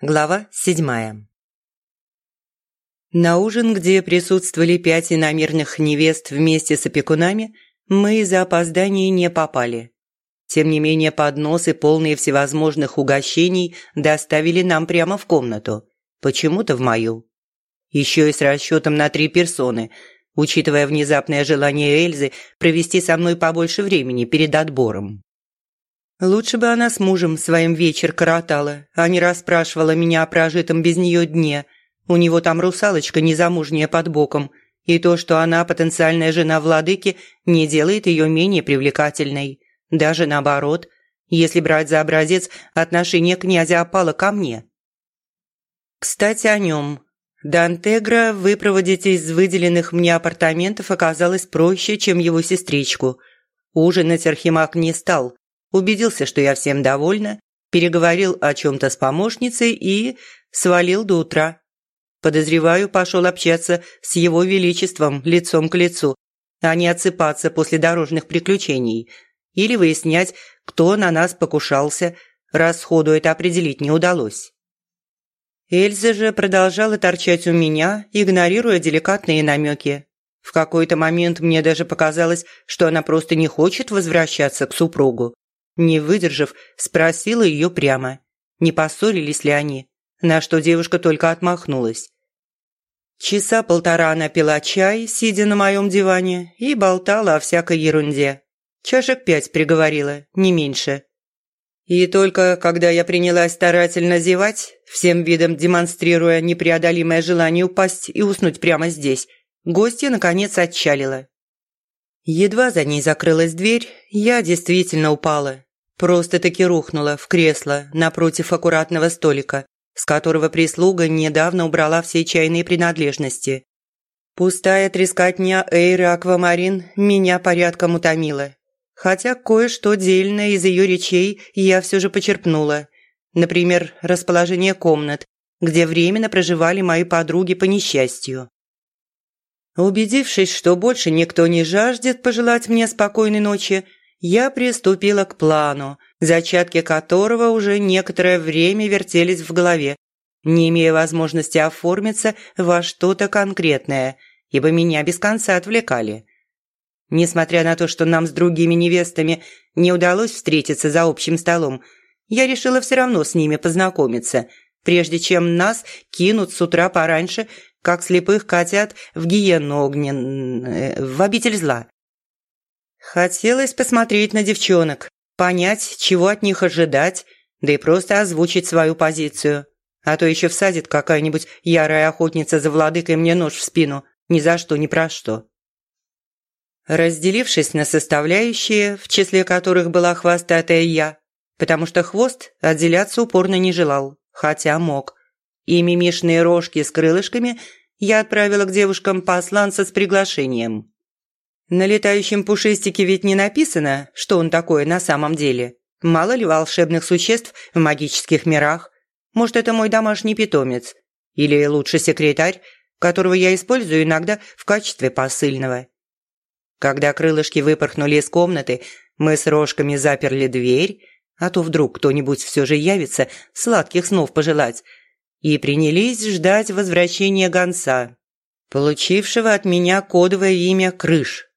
Глава седьмая. На ужин, где присутствовали пять иномирных невест вместе с опекунами, мы из-за опозданий не попали. Тем не менее, подносы, полные всевозможных угощений, доставили нам прямо в комнату. Почему-то в мою. Еще и с расчетом на три персоны, учитывая внезапное желание Эльзы провести со мной побольше времени перед отбором. Лучше бы она с мужем своим вечер коротала, а не расспрашивала меня о прожитом без нее дне. У него там русалочка незамужняя под боком, и то, что она потенциальная жена владыки, не делает ее менее привлекательной. Даже наоборот, если брать за образец отношение князя опала ко мне. Кстати, о нем. Дантегра выпроводить из выделенных мне апартаментов оказалось проще, чем его сестричку. Ужинать Архимаг не стал, убедился, что я всем довольна, переговорил о чем-то с помощницей и свалил до утра. Подозреваю, пошел общаться с его величеством лицом к лицу, а не отсыпаться после дорожных приключений или выяснять, кто на нас покушался, раз сходу это определить не удалось. Эльза же продолжала торчать у меня, игнорируя деликатные намеки. В какой-то момент мне даже показалось, что она просто не хочет возвращаться к супругу. Не выдержав, спросила ее прямо, не поссорились ли они, на что девушка только отмахнулась. Часа полтора она пила чай, сидя на моем диване, и болтала о всякой ерунде. Чашек пять приговорила, не меньше. И только когда я принялась старательно зевать, всем видом демонстрируя непреодолимое желание упасть и уснуть прямо здесь, гостья наконец отчалила. Едва за ней закрылась дверь, я действительно упала Просто-таки рухнула в кресло напротив аккуратного столика, с которого прислуга недавно убрала все чайные принадлежности. Пустая трескотня Эйры Аквамарин меня порядком утомила. Хотя кое-что дельное из ее речей я все же почерпнула. Например, расположение комнат, где временно проживали мои подруги по несчастью. Убедившись, что больше никто не жаждет пожелать мне спокойной ночи, я приступила к плану, зачатки которого уже некоторое время вертелись в голове, не имея возможности оформиться во что-то конкретное, ибо меня без конца отвлекали. Несмотря на то, что нам с другими невестами не удалось встретиться за общим столом, я решила все равно с ними познакомиться, прежде чем нас кинут с утра пораньше, как слепых котят в гиену огнен... Э, в обитель зла. Хотелось посмотреть на девчонок, понять, чего от них ожидать, да и просто озвучить свою позицию. А то еще всадит какая-нибудь ярая охотница за владыкой мне нож в спину, ни за что, ни про что. Разделившись на составляющие, в числе которых была хвостатая я, потому что хвост отделяться упорно не желал, хотя мог, и мимишные рожки с крылышками я отправила к девушкам посланца с приглашением. На летающем пушистике ведь не написано, что он такое на самом деле. Мало ли волшебных существ в магических мирах. Может, это мой домашний питомец. Или лучше секретарь, которого я использую иногда в качестве посыльного. Когда крылышки выпорхнули из комнаты, мы с рожками заперли дверь, а то вдруг кто-нибудь все же явится сладких снов пожелать, и принялись ждать возвращения гонца, получившего от меня кодовое имя Крыш.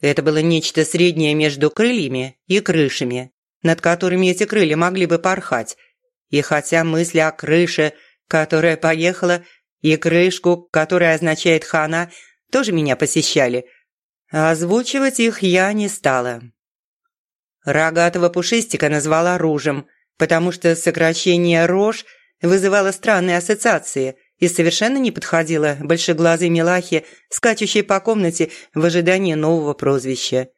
Это было нечто среднее между крыльями и крышами, над которыми эти крылья могли бы порхать. И хотя мысли о крыше, которая поехала, и крышку, которая означает «хана», тоже меня посещали, озвучивать их я не стала. Рогатого пушистика назвала ружем, потому что сокращение «рожь» вызывало странные ассоциации – и совершенно не подходила большеглазой милахе, скачущей по комнате в ожидании нового прозвища.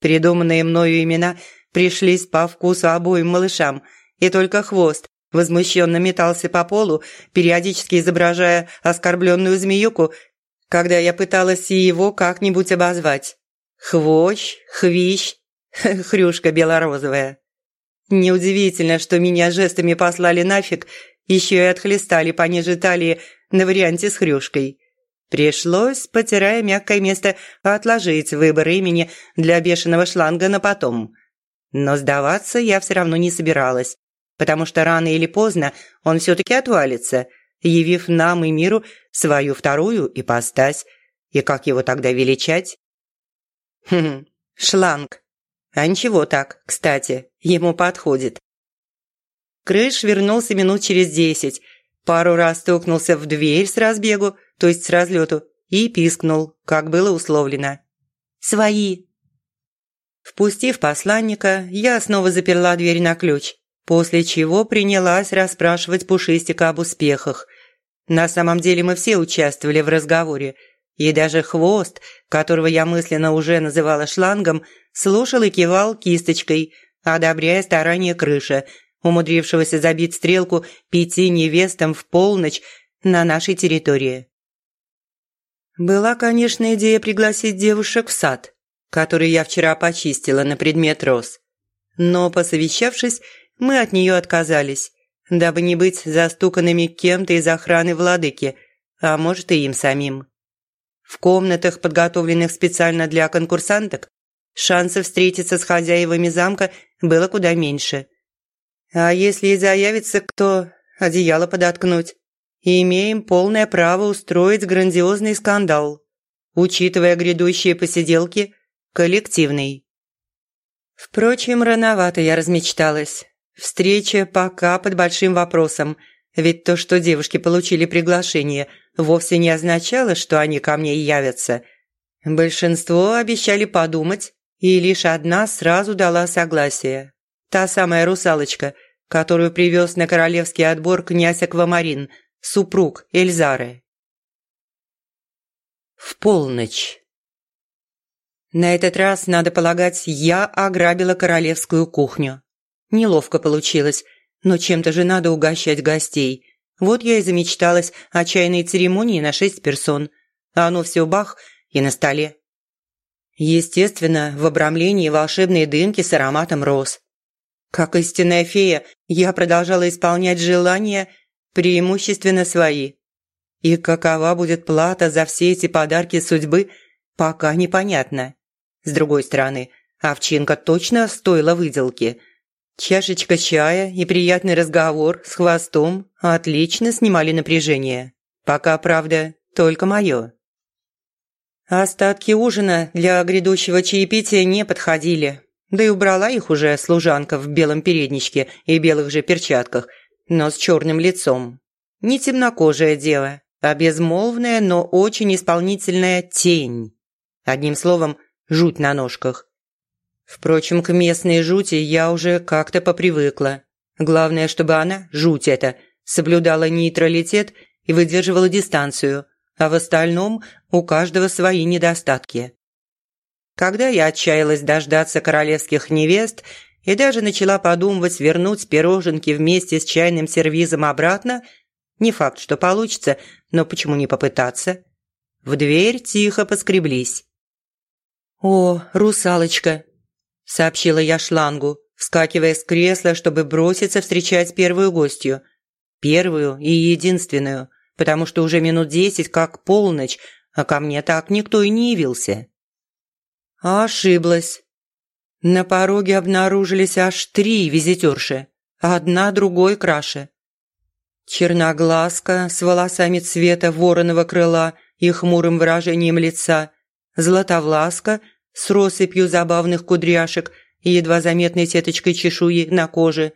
Придуманные мною имена пришлись по вкусу обоим малышам, и только хвост возмущенно метался по полу, периодически изображая оскорбленную змеюку, когда я пыталась и его как-нибудь обозвать. Хвощ, хвищ, хрюшка белорозовая. Неудивительно, что меня жестами послали нафиг еще и отхлестали пониже талии на варианте с хрюшкой. Пришлось, потирая мягкое место, отложить выбор имени для бешеного шланга на потом. Но сдаваться я все равно не собиралась. потому что рано или поздно он все-таки отвалится, явив нам и миру свою вторую ипостась. И как его тогда величать? Хм, шланг. А ничего так, кстати, ему подходит. Крыш вернулся минут через десять, пару раз стукнулся в дверь с разбегу, то есть с разлету, и пискнул, как было условлено. «Свои!» Впустив посланника, я снова заперла дверь на ключ, после чего принялась расспрашивать Пушистика об успехах. На самом деле мы все участвовали в разговоре, и даже хвост, которого я мысленно уже называла шлангом, слушал и кивал кисточкой, одобряя старания крыша – умудрившегося забить стрелку пяти невестам в полночь на нашей территории. Была, конечно, идея пригласить девушек в сад, который я вчера почистила на предмет роз. Но, посовещавшись, мы от нее отказались, дабы не быть застуканными кем-то из охраны владыки, а может и им самим. В комнатах, подготовленных специально для конкурсанток, шансов встретиться с хозяевами замка было куда меньше – а если и заявится кто, одеяло подоткнуть. И имеем полное право устроить грандиозный скандал, учитывая грядущие посиделки, коллективный. Впрочем, рановато я размечталась. Встреча пока под большим вопросом, ведь то, что девушки получили приглашение, вовсе не означало, что они ко мне явятся. Большинство обещали подумать, и лишь одна сразу дала согласие. Та самая русалочка, которую привез на королевский отбор князь Аквамарин, супруг Эльзары. В полночь. На этот раз, надо полагать, я ограбила королевскую кухню. Неловко получилось, но чем-то же надо угощать гостей. Вот я и замечталась о чайной церемонии на шесть персон. А оно все бах и на столе. Естественно, в обрамлении волшебные дымки с ароматом роз. Как истинная фея, я продолжала исполнять желания, преимущественно свои. И какова будет плата за все эти подарки судьбы, пока непонятно. С другой стороны, овчинка точно стоила выделки. Чашечка чая и приятный разговор с хвостом отлично снимали напряжение. Пока, правда, только мое. Остатки ужина для грядущего чаепития не подходили, да и убрала их уже служанка в белом передничке и белых же перчатках, но с черным лицом. Не темнокожая дева, а безмолвная, но очень исполнительная тень. Одним словом, жуть на ножках. Впрочем, к местной жути я уже как-то попривыкла. Главное, чтобы она, жуть эта, соблюдала нейтралитет и выдерживала дистанцию, а в остальном у каждого свои недостатки. Когда я отчаялась дождаться королевских невест и даже начала подумывать вернуть пироженки вместе с чайным сервизом обратно, не факт, что получится, но почему не попытаться? В дверь тихо поскреблись. «О, русалочка!» – сообщила я шлангу, вскакивая с кресла, чтобы броситься встречать первую гостью. Первую и единственную, потому что уже минут десять как полночь, а ко мне так никто и не явился. А ошиблась. На пороге обнаружились аж три визитерши, одна другой краше. Черноглазка с волосами цвета вороного крыла и хмурым выражением лица, златовласка с россыпью забавных кудряшек и едва заметной сеточкой чешуи на коже.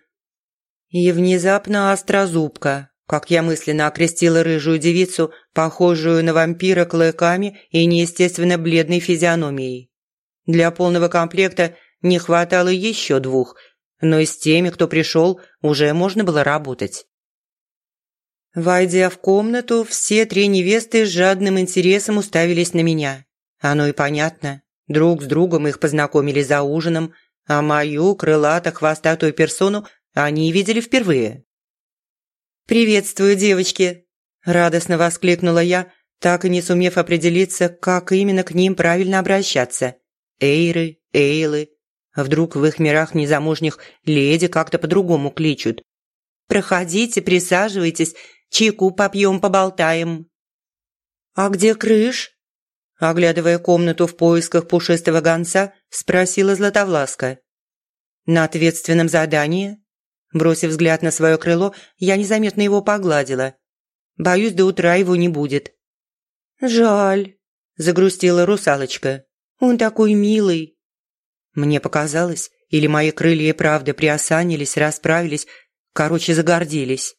И внезапно острозубка, как я мысленно окрестила рыжую девицу, похожую на вампира клыками и неестественно бледной физиономией. Для полного комплекта не хватало еще двух, но и с теми, кто пришел, уже можно было работать. Войдя в комнату, все три невесты с жадным интересом уставились на меня. Оно и понятно. Друг с другом их познакомили за ужином, а мою крылато-хвостатую персону они видели впервые. «Приветствую, девочки!» – радостно воскликнула я, так и не сумев определиться, как именно к ним правильно обращаться. Эйры, Эйлы. А вдруг в их мирах незамужних леди как-то по-другому кличут? «Проходите, присаживайтесь, чайку попьем, поболтаем». «А где крыш?» Оглядывая комнату в поисках пушистого гонца, спросила Златовласка. «На ответственном задании?» Бросив взгляд на свое крыло, я незаметно его погладила. Боюсь, до утра его не будет. «Жаль», – загрустила русалочка. «Он такой милый». Мне показалось, или мои крылья и правда приосанились, расправились, короче, загордились.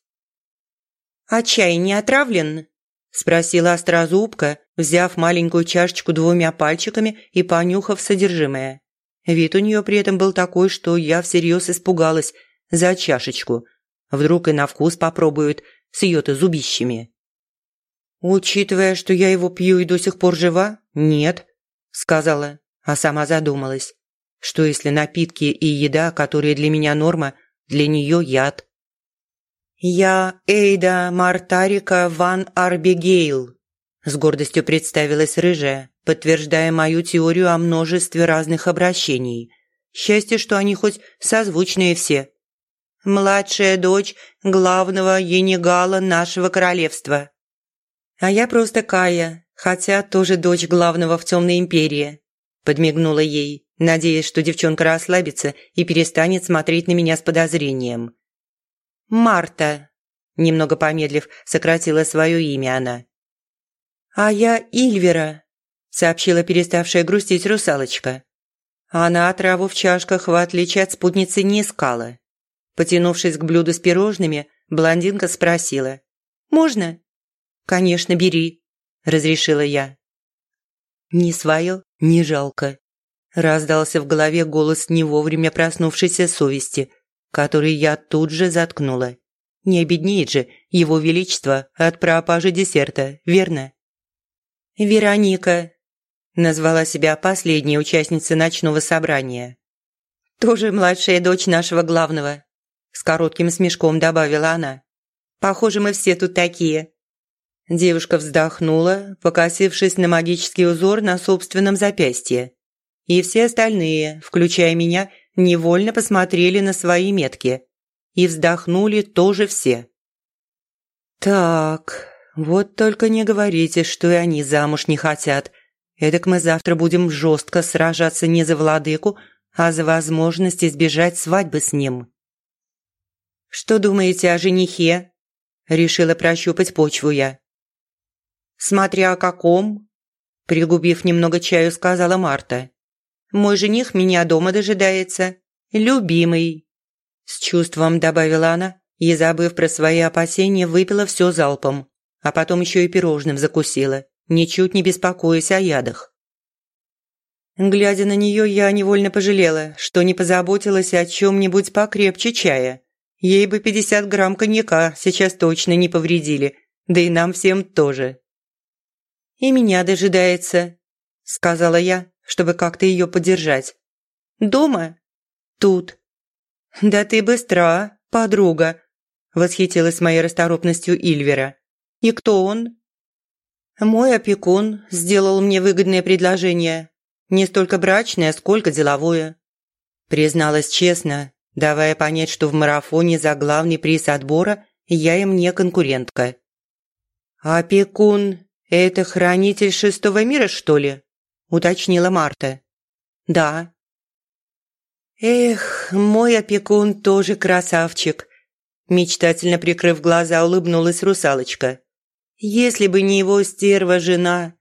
«А чай не отравлен?» – спросила острозубка, взяв маленькую чашечку двумя пальчиками и понюхав содержимое. Вид у нее при этом был такой, что я всерьез испугалась за чашечку. Вдруг и на вкус попробуют с ее-то зубищами. «Учитывая, что я его пью и до сих пор жива, нет», – сказала, а сама задумалась. Что если напитки и еда, которые для меня норма, для нее яд? «Я Эйда Мартарика Ван Арбигейл», – с гордостью представилась рыжая, подтверждая мою теорию о множестве разных обращений. Счастье, что они хоть созвучные все. Младшая дочь главного енигала нашего королевства. А я просто Кая, хотя тоже дочь главного в Темной Империи. Подмигнула ей, надеясь, что девчонка расслабится и перестанет смотреть на меня с подозрением. «Марта», – немного помедлив, сократила свое имя она. «А я Ильвера», – сообщила переставшая грустить русалочка. Она отраву в чашках, в отличие от спутницы, не искала. Потянувшись к блюду с пирожными, блондинка спросила. «Можно?» «Конечно, бери», – разрешила я. «Не свое, не жалко», – раздался в голове голос не вовремя проснувшейся совести, который я тут же заткнула. Не обеднеет же его величество от пропажи десерта, верно? «Вероника», – назвала себя последняя участница ночного собрания. «Тоже младшая дочь нашего главного», – с коротким смешком добавила она. «Похоже, мы все тут такие». Девушка вздохнула, покосившись на магический узор на собственном запястье. И все остальные, включая меня, невольно посмотрели на свои метки. И вздохнули тоже все. «Так, вот только не говорите, что и они замуж не хотят. Эдак мы завтра будем жестко сражаться не за владыку, а за возможность избежать свадьбы с ним». «Что думаете о женихе?» Решила прощупать почву я. «Смотря о каком», пригубив немного чаю, сказала Марта. «Мой жених меня дома дожидается. Любимый». С чувством добавила она и, забыв про свои опасения, выпила все залпом а потом еще и пирожным закусила, ничуть не беспокоясь о ядах. Глядя на нее, я невольно пожалела, что не позаботилась о чем-нибудь покрепче чая. Ей бы 50 грамм коньяка сейчас точно не повредили, да и нам всем тоже. «И меня дожидается», – сказала я, чтобы как-то ее поддержать. «Дома?» «Тут». «Да ты быстра, подруга», – восхитилась моей расторопностью Ильвера. «И кто он?» «Мой опекун сделал мне выгодное предложение. Не столько брачное, сколько деловое». Призналась честно, давая понять, что в марафоне за главный приз отбора я им не конкурентка. «Опекун – это хранитель шестого мира, что ли?» – уточнила Марта. «Да». «Эх, мой опекун тоже красавчик», – мечтательно прикрыв глаза, улыбнулась русалочка. Если бы не его стерва жена.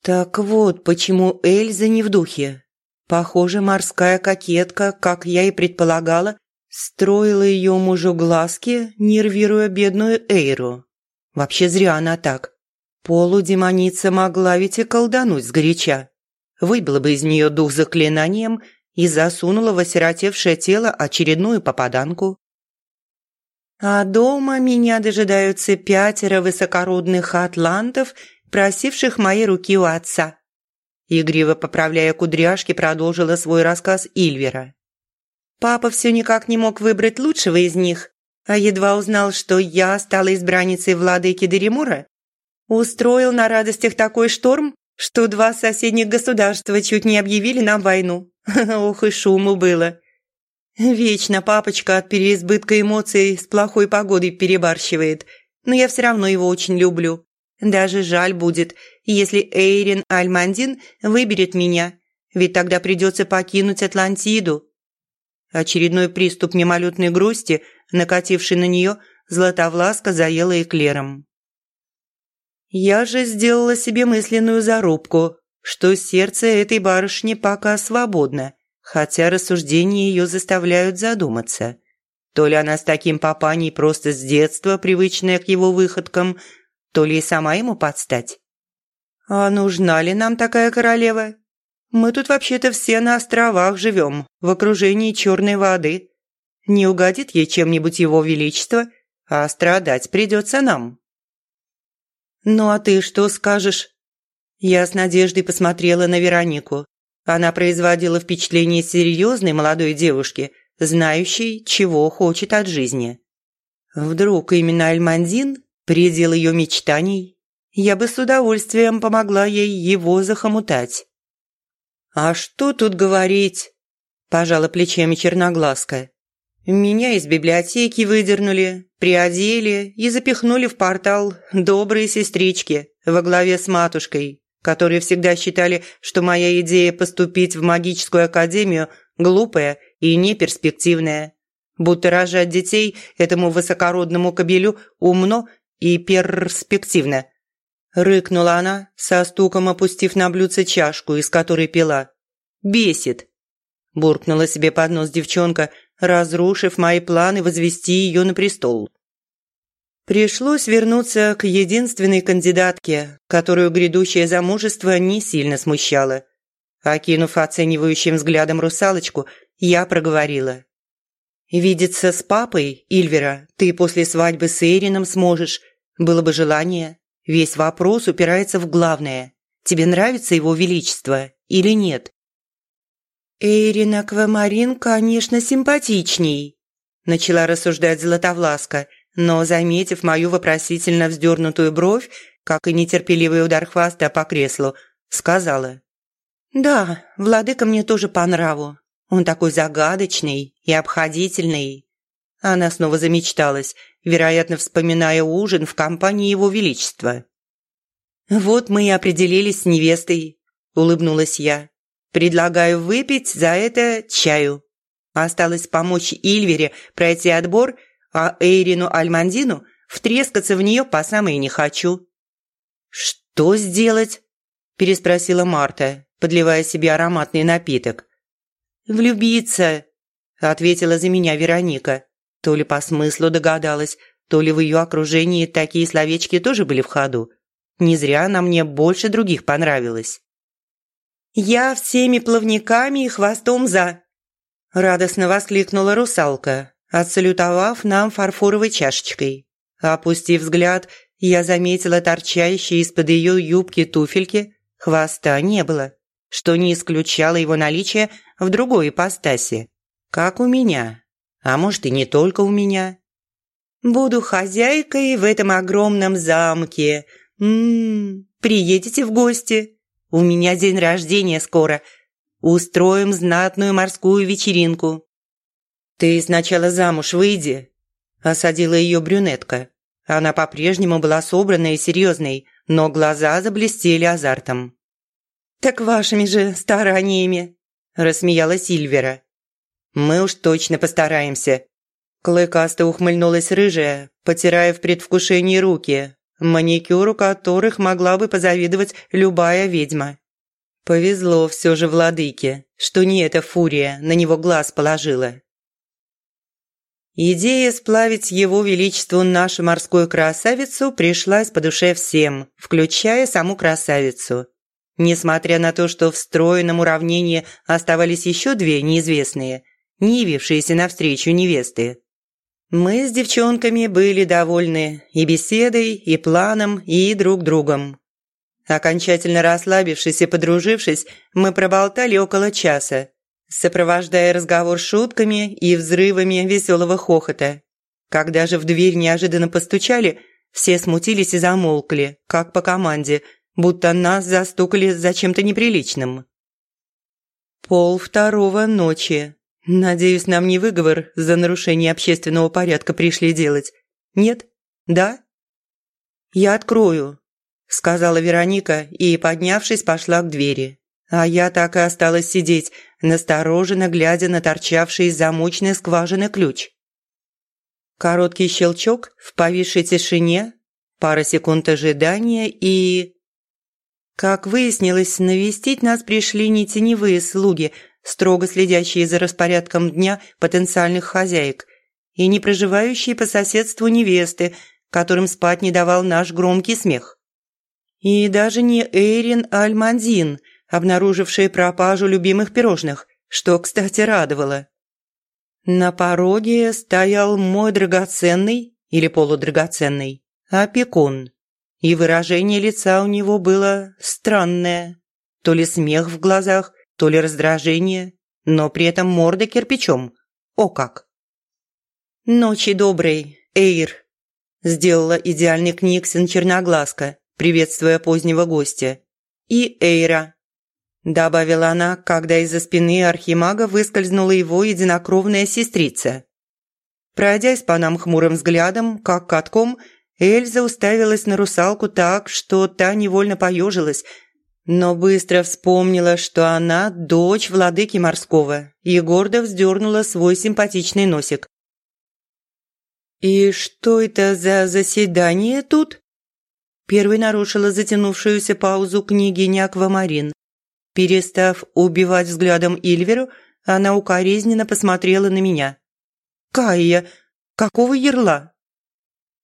Так вот, почему Эльза не в духе. Похоже, морская кокетка, как я и предполагала, строила ее мужу глазки, нервируя бедную Эйру. Вообще зря она так. Полудемоница могла ведь и колдануть сгоряча. Выбила бы из нее дух заклинанием и засунула в осиротевшее тело очередную попаданку. А дома меня дожидаются пятеро высокородных атлантов, просивших моей руки у отца. Игриво поправляя кудряшки, продолжила свой рассказ Ильвера. Папа все никак не мог выбрать лучшего из них, а едва узнал, что я стала избранницей владыки Деремура, устроил на радостях такой шторм, что два соседних государства чуть не объявили нам войну. Ох и шуму было. Вечно папочка от переизбытка эмоций с плохой погодой перебарщивает, но я все равно его очень люблю. Даже жаль будет, если Эйрин Альмандин выберет меня, ведь тогда придется покинуть Атлантиду. Очередной приступ мимолетной грусти, накативший на нее, Златовласка заела эклером. Я же сделала себе мысленную зарубку, что сердце этой барышни пока свободно, хотя рассуждения ее заставляют задуматься. То ли она с таким папаней просто с детства привычная к его выходкам, то ли и сама ему подстать. А нужна ли нам такая королева? Мы тут вообще-то все на островах живем, в окружении черной воды. Не угодит ей чем-нибудь его величество, а страдать придется нам. «Ну а ты что скажешь?» Я с надеждой посмотрела на Веронику. Она производила впечатление серьезной молодой девушки, знающей, чего хочет от жизни. Вдруг именно Альмандин – предел ее мечтаний? Я бы с удовольствием помогла ей его захомутать. «А что тут говорить?» – пожала плечами черноглазка. Меня из библиотеки выдернули, приодели и запихнули в портал добрые сестрички во главе с матушкой, которые всегда считали, что моя идея поступить в магическую академию глупая и неперспективная. Будто рожать детей этому высокородному кобелю умно и перспективно. Рыкнула она, со стуком опустив на блюдце чашку, из которой пила. «Бесит!» Буркнула себе под нос девчонка – разрушив мои планы возвести ее на престол. Пришлось вернуться к единственной кандидатке, которую грядущее замужество не сильно смущало. Окинув оценивающим взглядом русалочку, я проговорила. «Видеться с папой, Ильвера, ты после свадьбы с Эйрином сможешь. Было бы желание. Весь вопрос упирается в главное. Тебе нравится его величество или нет?» «Эйрин Аквамарин, конечно, симпатичней», – начала рассуждать Златовласка, но, заметив мою вопросительно вздернутую бровь, как и нетерпеливый удар хвоста по креслу, сказала. «Да, владыка мне тоже по нраву. Он такой загадочный и обходительный». Она снова замечталась, вероятно, вспоминая ужин в компании его величества. «Вот мы и определились с невестой», – улыбнулась я. Предлагаю выпить за это чаю. Осталось помочь Ильвере пройти отбор, а Эйрину Альмандину втрескаться в нее по самой не хочу». «Что сделать?» – переспросила Марта, подливая себе ароматный напиток. «Влюбиться», – ответила за меня Вероника. То ли по смыслу догадалась, то ли в ее окружении такие словечки тоже были в ходу. Не зря она мне больше других понравилась. «Я всеми плавниками и хвостом за!» Радостно воскликнула русалка, отсалютовав нам фарфоровой чашечкой. Опустив взгляд, я заметила торчащие из-под ее юбки туфельки. Хвоста не было, что не исключало его наличие в другой ипостаси. Как у меня. А может, и не только у меня. «Буду хозяйкой в этом огромном замке. Ммм, приедете в гости?» У меня день рождения скоро. Устроим знатную морскую вечеринку». «Ты сначала замуж выйди», – осадила ее брюнетка. Она по-прежнему была собранной и серьезной, но глаза заблестели азартом. «Так вашими же стараниями», – рассмеялась Сильвера. «Мы уж точно постараемся». Клыкасто ухмыльнулась рыжая, потирая в предвкушении руки, маникюру которых могла бы позавидовать любая ведьма. Повезло все же владыке, что не эта фурия на него глаз положила. Идея сплавить его величеству нашу морскую красавицу пришлась по душе всем, включая саму красавицу. Несмотря на то, что в стройном уравнении оставались еще две неизвестные, не явившиеся навстречу невесты. Мы с девчонками были довольны и беседой, и планом, и друг другом. Окончательно расслабившись и подружившись, мы проболтали около часа, сопровождая разговор шутками и взрывами веселого хохота. Когда же в дверь неожиданно постучали, все смутились и замолкли, как по команде, будто нас застукали за чем-то неприличным. Пол второго ночи. «Надеюсь, нам не выговор за нарушение общественного порядка пришли делать. Нет? Да?» «Я открою», – сказала Вероника и, поднявшись, пошла к двери. А я так и осталась сидеть, настороженно глядя на торчавший из замочной скважины ключ. Короткий щелчок в повисшей тишине, пара секунд ожидания и... Как выяснилось, навестить нас пришли не теневые слуги, строго следящие за распорядком дня потенциальных хозяек, и не проживающие по соседству невесты, которым спать не давал наш громкий смех. И даже не Эйрин Альмандин, обнаружившая пропажу любимых пирожных, что, кстати, радовало. На пороге стоял мой драгоценный или полудрагоценный опекун и выражение лица у него было странное. То ли смех в глазах, то ли раздражение, но при этом морда кирпичом. О как! «Ночи доброй, Эйр!» Сделала идеальный Книксон черноглазка, приветствуя позднего гостя. «И Эйра!» Добавила она, когда из-за спины архимага выскользнула его единокровная сестрица. Пройдясь по нам хмурым взглядом, как катком, Эльза уставилась на русалку так, что та невольно поежилась, но быстро вспомнила, что она дочь владыки морского и гордо вздернула свой симпатичный носик. «И что это за заседание тут?» Первой нарушила затянувшуюся паузу княгиня Аквамарин. Перестав убивать взглядом Ильверу, она укоризненно посмотрела на меня. «Кая, какого ерла?»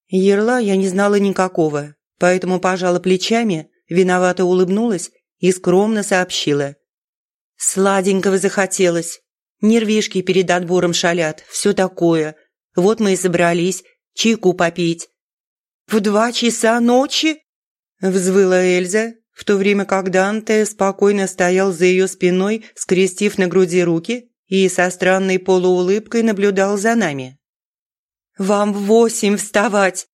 Ерла я не знала никакого, поэтому пожала плечами, виновато улыбнулась и скромно сообщила. «Сладенького захотелось. Нервишки перед отбором шалят, все такое. Вот мы и собрались, чайку попить». «В два часа ночи?» – взвыла Эльза, в то время как Данте спокойно стоял за ее спиной, скрестив на груди руки и со странной полуулыбкой наблюдал за нами. «Вам в восемь вставать!»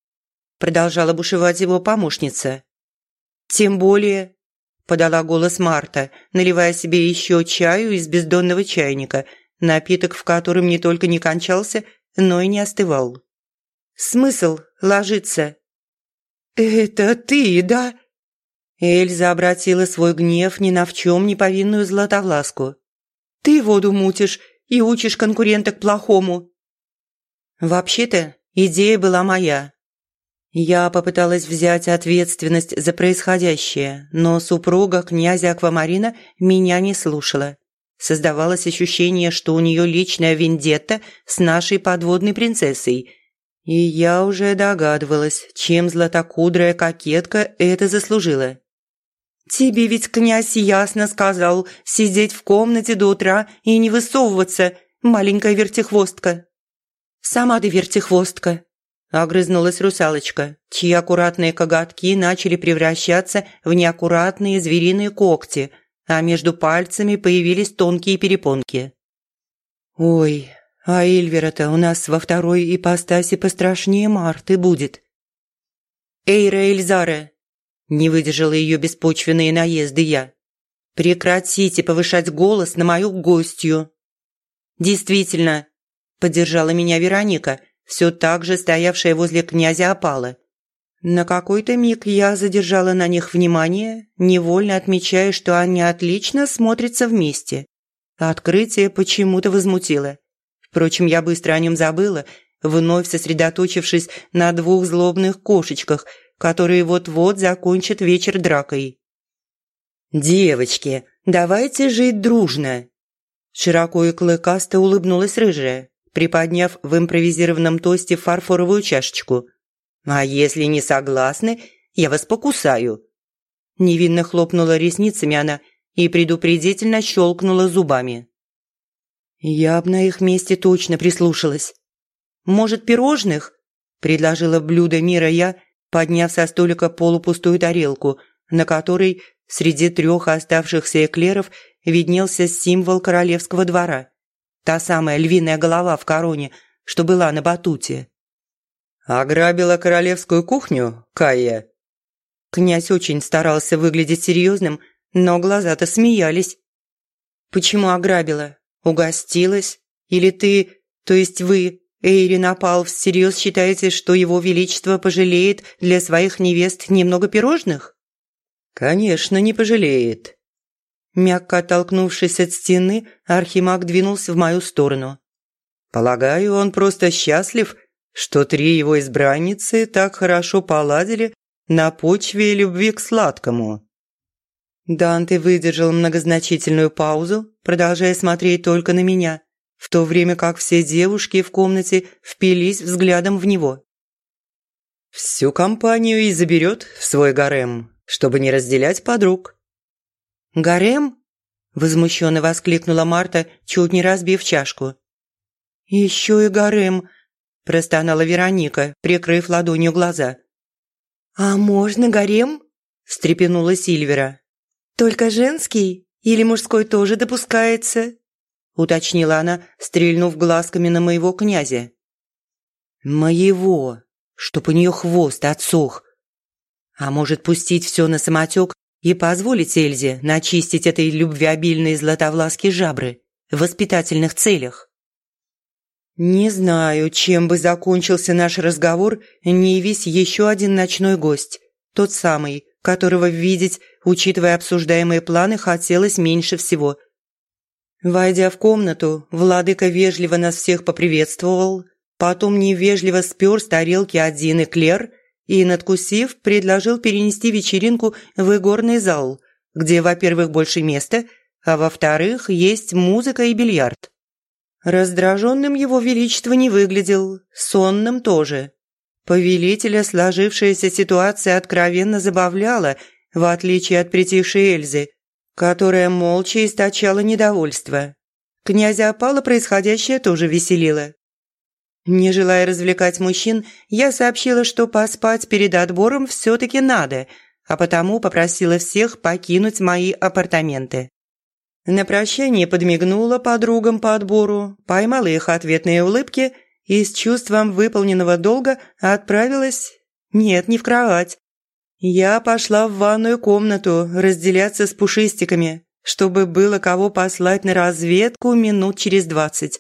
Продолжала бушевать его помощница. «Тем более...» Подала голос Марта, наливая себе еще чаю из бездонного чайника, напиток в котором не только не кончался, но и не остывал. «Смысл ложиться?» «Это ты, да?» Эльза обратила свой гнев ни на в чем не повинную Златовласку. «Ты воду мутишь и учишь конкурента к плохому. Вообще-то, идея была моя. Я попыталась взять ответственность за происходящее, но супруга князя Аквамарина меня не слушала. Создавалось ощущение, что у нее личная вендетта с нашей подводной принцессой. И я уже догадывалась, чем златокудрая кокетка это заслужила. «Тебе ведь князь ясно сказал сидеть в комнате до утра и не высовываться, маленькая вертихвостка», «Сама ты вертихвостка!» – огрызнулась русалочка, чьи аккуратные коготки начали превращаться в неаккуратные звериные когти, а между пальцами появились тонкие перепонки. «Ой, а Эльвера-то у нас во второй ипостаси пострашнее Марты будет». «Эйра Эльзара!» – не выдержала ее беспочвенные наезды я. «Прекратите повышать голос на мою гостью!» «Действительно, поддержала меня Вероника, все так же стоявшая возле князя опалы. На какой-то миг я задержала на них внимание, невольно отмечая, что они отлично смотрятся вместе. Открытие почему-то возмутило. Впрочем, я быстро о нем забыла, вновь сосредоточившись на двух злобных кошечках, которые вот-вот закончат вечер дракой. «Девочки, давайте жить дружно!» Широко и клыкасто улыбнулась рыжая приподняв в импровизированном тосте фарфоровую чашечку. «А если не согласны, я вас покусаю». Невинно хлопнула ресницами она и предупредительно щелкнула зубами. Я б на их месте точно прислушалась. «Может, пирожных?» – предложила блюдо мира я, подняв со столика полупустую тарелку, на которой среди трех оставшихся эклеров виднелся символ королевского двора – Та самая львиная голова в короне, что была на батуте. «Ограбила королевскую кухню, Кая?» Князь очень старался выглядеть серьезным, но глаза-то смеялись. «Почему ограбила? Угостилась? Или ты, то есть вы, Эйрин Апал, всерьез считаете, что его величество пожалеет для своих невест немного пирожных?» «Конечно, не пожалеет». Мягко оттолкнувшись от стены, Архимаг двинулся в мою сторону. Полагаю, он просто счастлив, что три его избранницы так хорошо поладили на почве любви к сладкому. Данте выдержал многозначительную паузу, продолжая смотреть только на меня, в то время как все девушки в комнате впились взглядом в него. «Всю компанию и заберет в свой гарем, чтобы не разделять подруг». «Гарем?» – возмущенно воскликнула Марта, чуть не разбив чашку. «Еще и гарем!» – простонала Вероника, прикрыв ладонью глаза. «А можно гарем?» – встрепенула Сильвера. «Только женский или мужской тоже допускается?» – уточнила она, стрельнув глазками на моего князя. «Моего, чтоб у нее хвост отсох. А может, пустить все на самотек и позволить Эльзе начистить этой любвеобильной златовласки жабры в воспитательных целях?» Не знаю, чем бы закончился наш разговор, не явись еще один ночной гость. Тот самый, которого видеть, учитывая обсуждаемые планы, хотелось меньше всего. Войдя в комнату, владыка вежливо нас всех поприветствовал, потом невежливо спер с тарелки один эклер и, надкусив, предложил перенести вечеринку в игорный зал, где, во-первых, больше места, а во-вторых, есть музыка и бильярд. Раздраженным его величество не выглядел, сонным тоже. Повелителя сложившаяся ситуация откровенно забавляла, в отличие от притихшей Эльзы, которая молча источала недовольство. Князя опала происходящее тоже веселило. Не желая развлекать мужчин, я сообщила, что поспать перед отбором все-таки надо, а потому попросила всех покинуть мои апартаменты. На прощание подмигнула подругам по отбору, поймала их ответные улыбки и с чувством выполненного долга отправилась... Нет, не в кровать. Я пошла в ванную комнату разделяться с пушистиками, чтобы было кого послать на разведку минут через двадцать.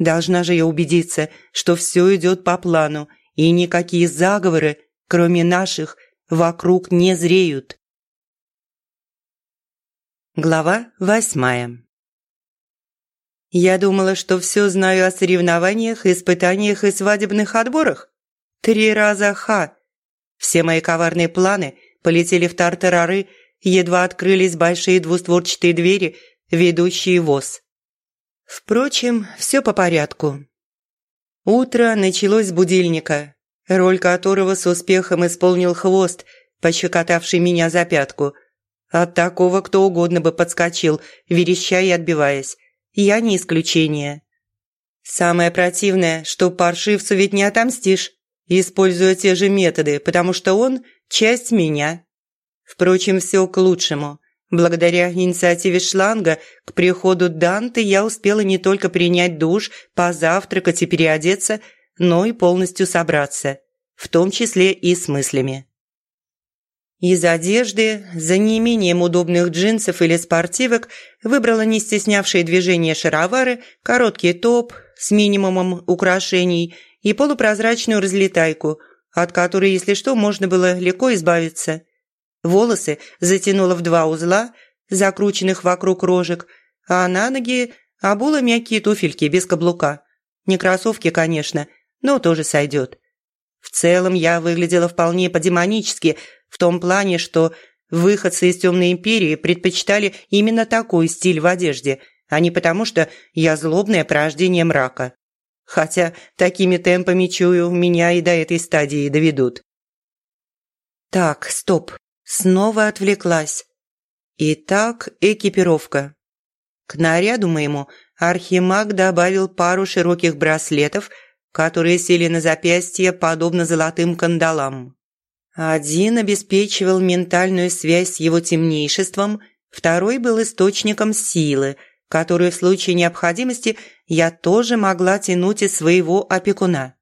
Должна же я убедиться, что все идет по плану, и никакие заговоры, кроме наших, вокруг не зреют. Глава восьмая Я думала, что все знаю о соревнованиях, испытаниях и свадебных отборах. Три раза ха. Все мои коварные планы полетели в тартарары, едва открылись большие двустворчатые двери, ведущие в ВОЗ. Впрочем, все по порядку. Утро началось с будильника, роль которого с успехом исполнил хвост, пощекотавший меня за пятку – от такого кто угодно бы подскочил, вереща и отбиваясь. Я не исключение. Самое противное, что паршивцу ведь не отомстишь, используя те же методы, потому что он – часть меня. Впрочем, все к лучшему. Благодаря инициативе шланга к приходу Данты я успела не только принять душ, позавтракать и переодеться, но и полностью собраться, в том числе и с мыслями. Из одежды, за неимением удобных джинсов или спортивок, выбрала не стеснявшие движения шаровары, короткий топ с минимумом украшений и полупрозрачную разлетайку, от которой, если что, можно было легко избавиться. Волосы затянула в два узла, закрученных вокруг рожек, а на ноги обула мягкие туфельки без каблука. Не кроссовки, конечно, но тоже сойдет. В целом я выглядела вполне по-демонически – в том плане, что выходцы из Темной Империи предпочитали именно такой стиль в одежде, а не потому, что я злобное порождение мрака. Хотя такими темпами, чую, меня и до этой стадии доведут. Так, стоп. Снова отвлеклась. Итак, экипировка. К наряду моему архимаг добавил пару широких браслетов, которые сели на запястье подобно золотым кандалам. Один обеспечивал ментальную связь с его темнейшеством, второй был источником силы, которую в случае необходимости я тоже могла тянуть из своего опекуна.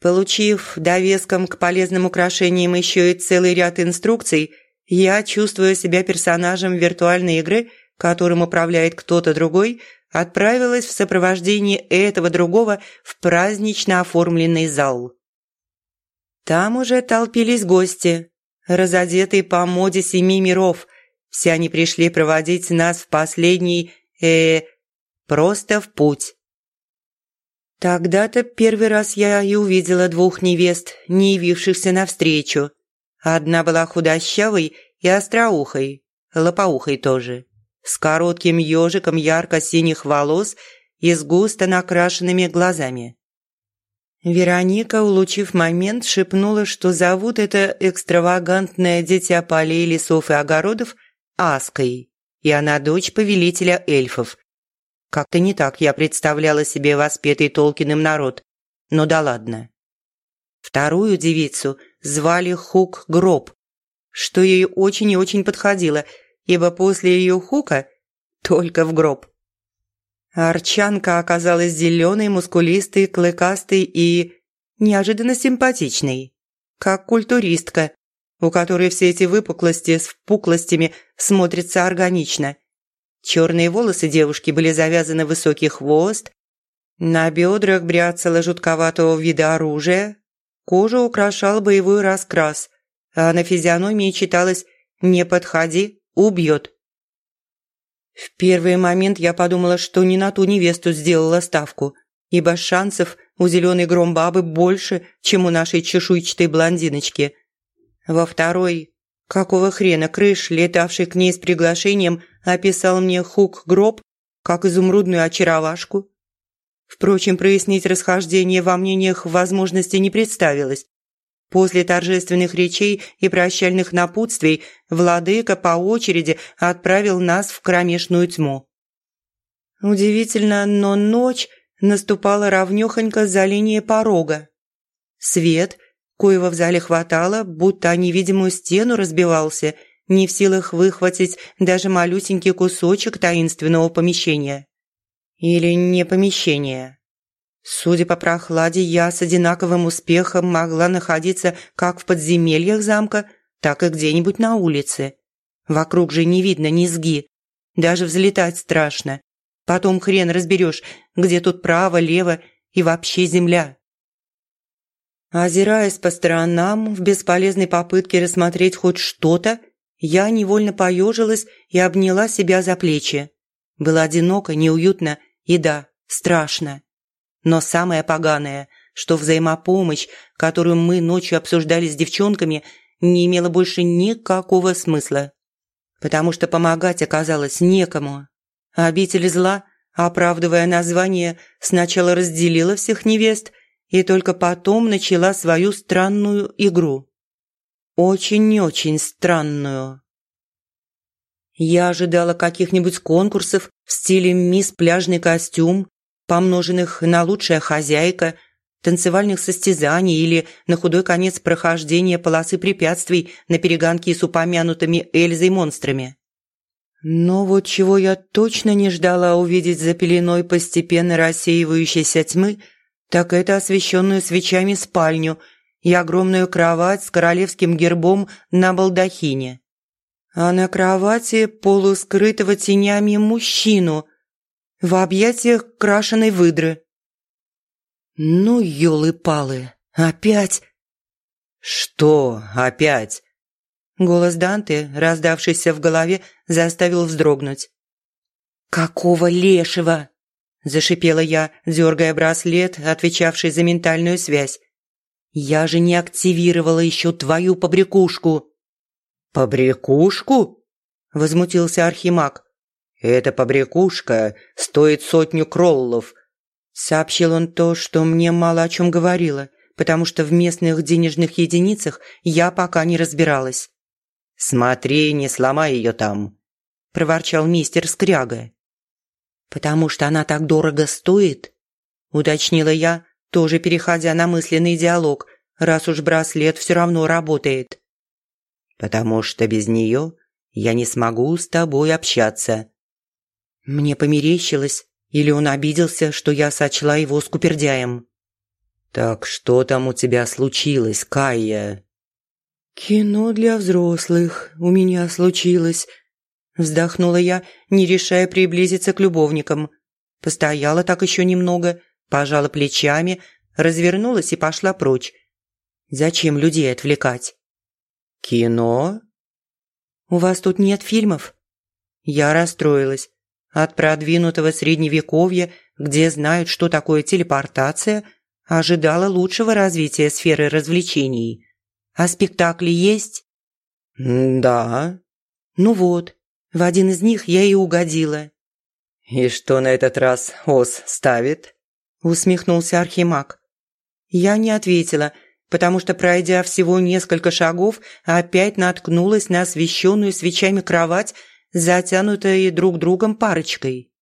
Получив довеском к полезным украшениям еще и целый ряд инструкций, я, чувствуя себя персонажем виртуальной игры, которым управляет кто-то другой, отправилась в сопровождении этого другого в празднично оформленный зал. Там уже толпились гости, разодетые по моде семи миров, Все они пришли проводить нас в последний, э, просто в путь. Тогда-то первый раз я и увидела двух невест, не явившихся навстречу. Одна была худощавой и остроухой, лопоухой тоже, с коротким ежиком ярко-синих волос и с густо накрашенными глазами. Вероника, улучив момент, шепнула, что зовут это экстравагантное дитя полей, лесов и огородов Аской, и она дочь повелителя эльфов. Как-то не так я представляла себе воспетый Толкиным народ, но да ладно. Вторую девицу звали Хук Гроб, что ей очень и очень подходило, ибо после ее Хука только в гроб. Арчанка оказалась зеленой, мускулистой, клыкастой и неожиданно симпатичной, как культуристка, у которой все эти выпуклости с впуклостями смотрятся органично. Черные волосы девушки были завязаны в высокий хвост, на бедрах бряцало жутковатого вида оружия, кожу украшал боевой раскрас, а на физиономии читалось «Не подходи, убьет». В первый момент я подумала, что не на ту невесту сделала ставку, ибо шансов у зеленой громбабы больше, чем у нашей чешуйчатой блондиночки. Во второй, какого хрена крыш, летавший к ней с приглашением, описал мне хук-гроб как изумрудную очаровашку. Впрочем, прояснить расхождение во мнениях возможности не представилось, После торжественных речей и прощальных напутствий владыка по очереди отправил нас в кромешную тьму. Удивительно, но ночь наступала равнёхонько за линией порога. Свет, коего в зале хватало, будто о невидимую стену разбивался, не в силах выхватить даже малюсенький кусочек таинственного помещения. Или не помещения. Судя по прохладе, я с одинаковым успехом могла находиться как в подземельях замка, так и где-нибудь на улице. Вокруг же не видно низги. Даже взлетать страшно. Потом хрен разберешь, где тут право, лево и вообще земля. Озираясь по сторонам в бесполезной попытке рассмотреть хоть что-то, я невольно поежилась и обняла себя за плечи. Было одиноко, неуютно и, да, страшно. Но самое поганое, что взаимопомощь, которую мы ночью обсуждали с девчонками, не имела больше никакого смысла. Потому что помогать оказалось некому. Обитель зла, оправдывая название, сначала разделила всех невест и только потом начала свою странную игру. Очень-очень странную. Я ожидала каких-нибудь конкурсов в стиле «Мисс Пляжный костюм» помноженных на «лучшая хозяйка», танцевальных состязаний или на худой конец прохождения полосы препятствий на перегонки с упомянутыми Эльзой монстрами. Но вот чего я точно не ждала увидеть за пеленой постепенно рассеивающейся тьмы, так это освещенную свечами спальню и огромную кровать с королевским гербом на балдахине. А на кровати полускрытого тенями мужчину, в объятиях крашеной выдры. «Ну, елы-палы, опять?» «Что опять?» Голос Данте, раздавшийся в голове, заставил вздрогнуть. «Какого лешего?» – зашипела я, дергая браслет, отвечавший за ментальную связь. «Я же не активировала еще твою побрякушку». «Побрякушку?» – возмутился Архимаг. «Эта побрякушка стоит сотню кроллов», – сообщил он то, что мне мало о чем говорило, потому что в местных денежных единицах я пока не разбиралась. «Смотри, не сломай ее там», – проворчал мистер Скряга. «Потому что она так дорого стоит?» – уточнила я, тоже переходя на мысленный диалог, раз уж браслет все равно работает. «Потому что без нее я не смогу с тобой общаться», мне померещилось, или он обиделся, что я сочла его скупердяем. «Так что там у тебя случилось, Кайя?» «Кино для взрослых у меня случилось», – вздохнула я, не решая приблизиться к любовникам. Постояла так еще немного, пожала плечами, развернулась и пошла прочь. «Зачем людей отвлекать?» «Кино?» у вас тут нет фильмов?» Я расстроилась. От продвинутого средневековья, где знают, что такое телепортация, ожидала лучшего развития сферы развлечений. А спектакли есть? «Да». «Ну вот, в один из них я и угодила». «И что на этот раз Ос ставит?» Усмехнулся Архимаг. Я не ответила, потому что, пройдя всего несколько шагов, опять наткнулась на освещенную свечами кровать, затянутую друг другом парочкой.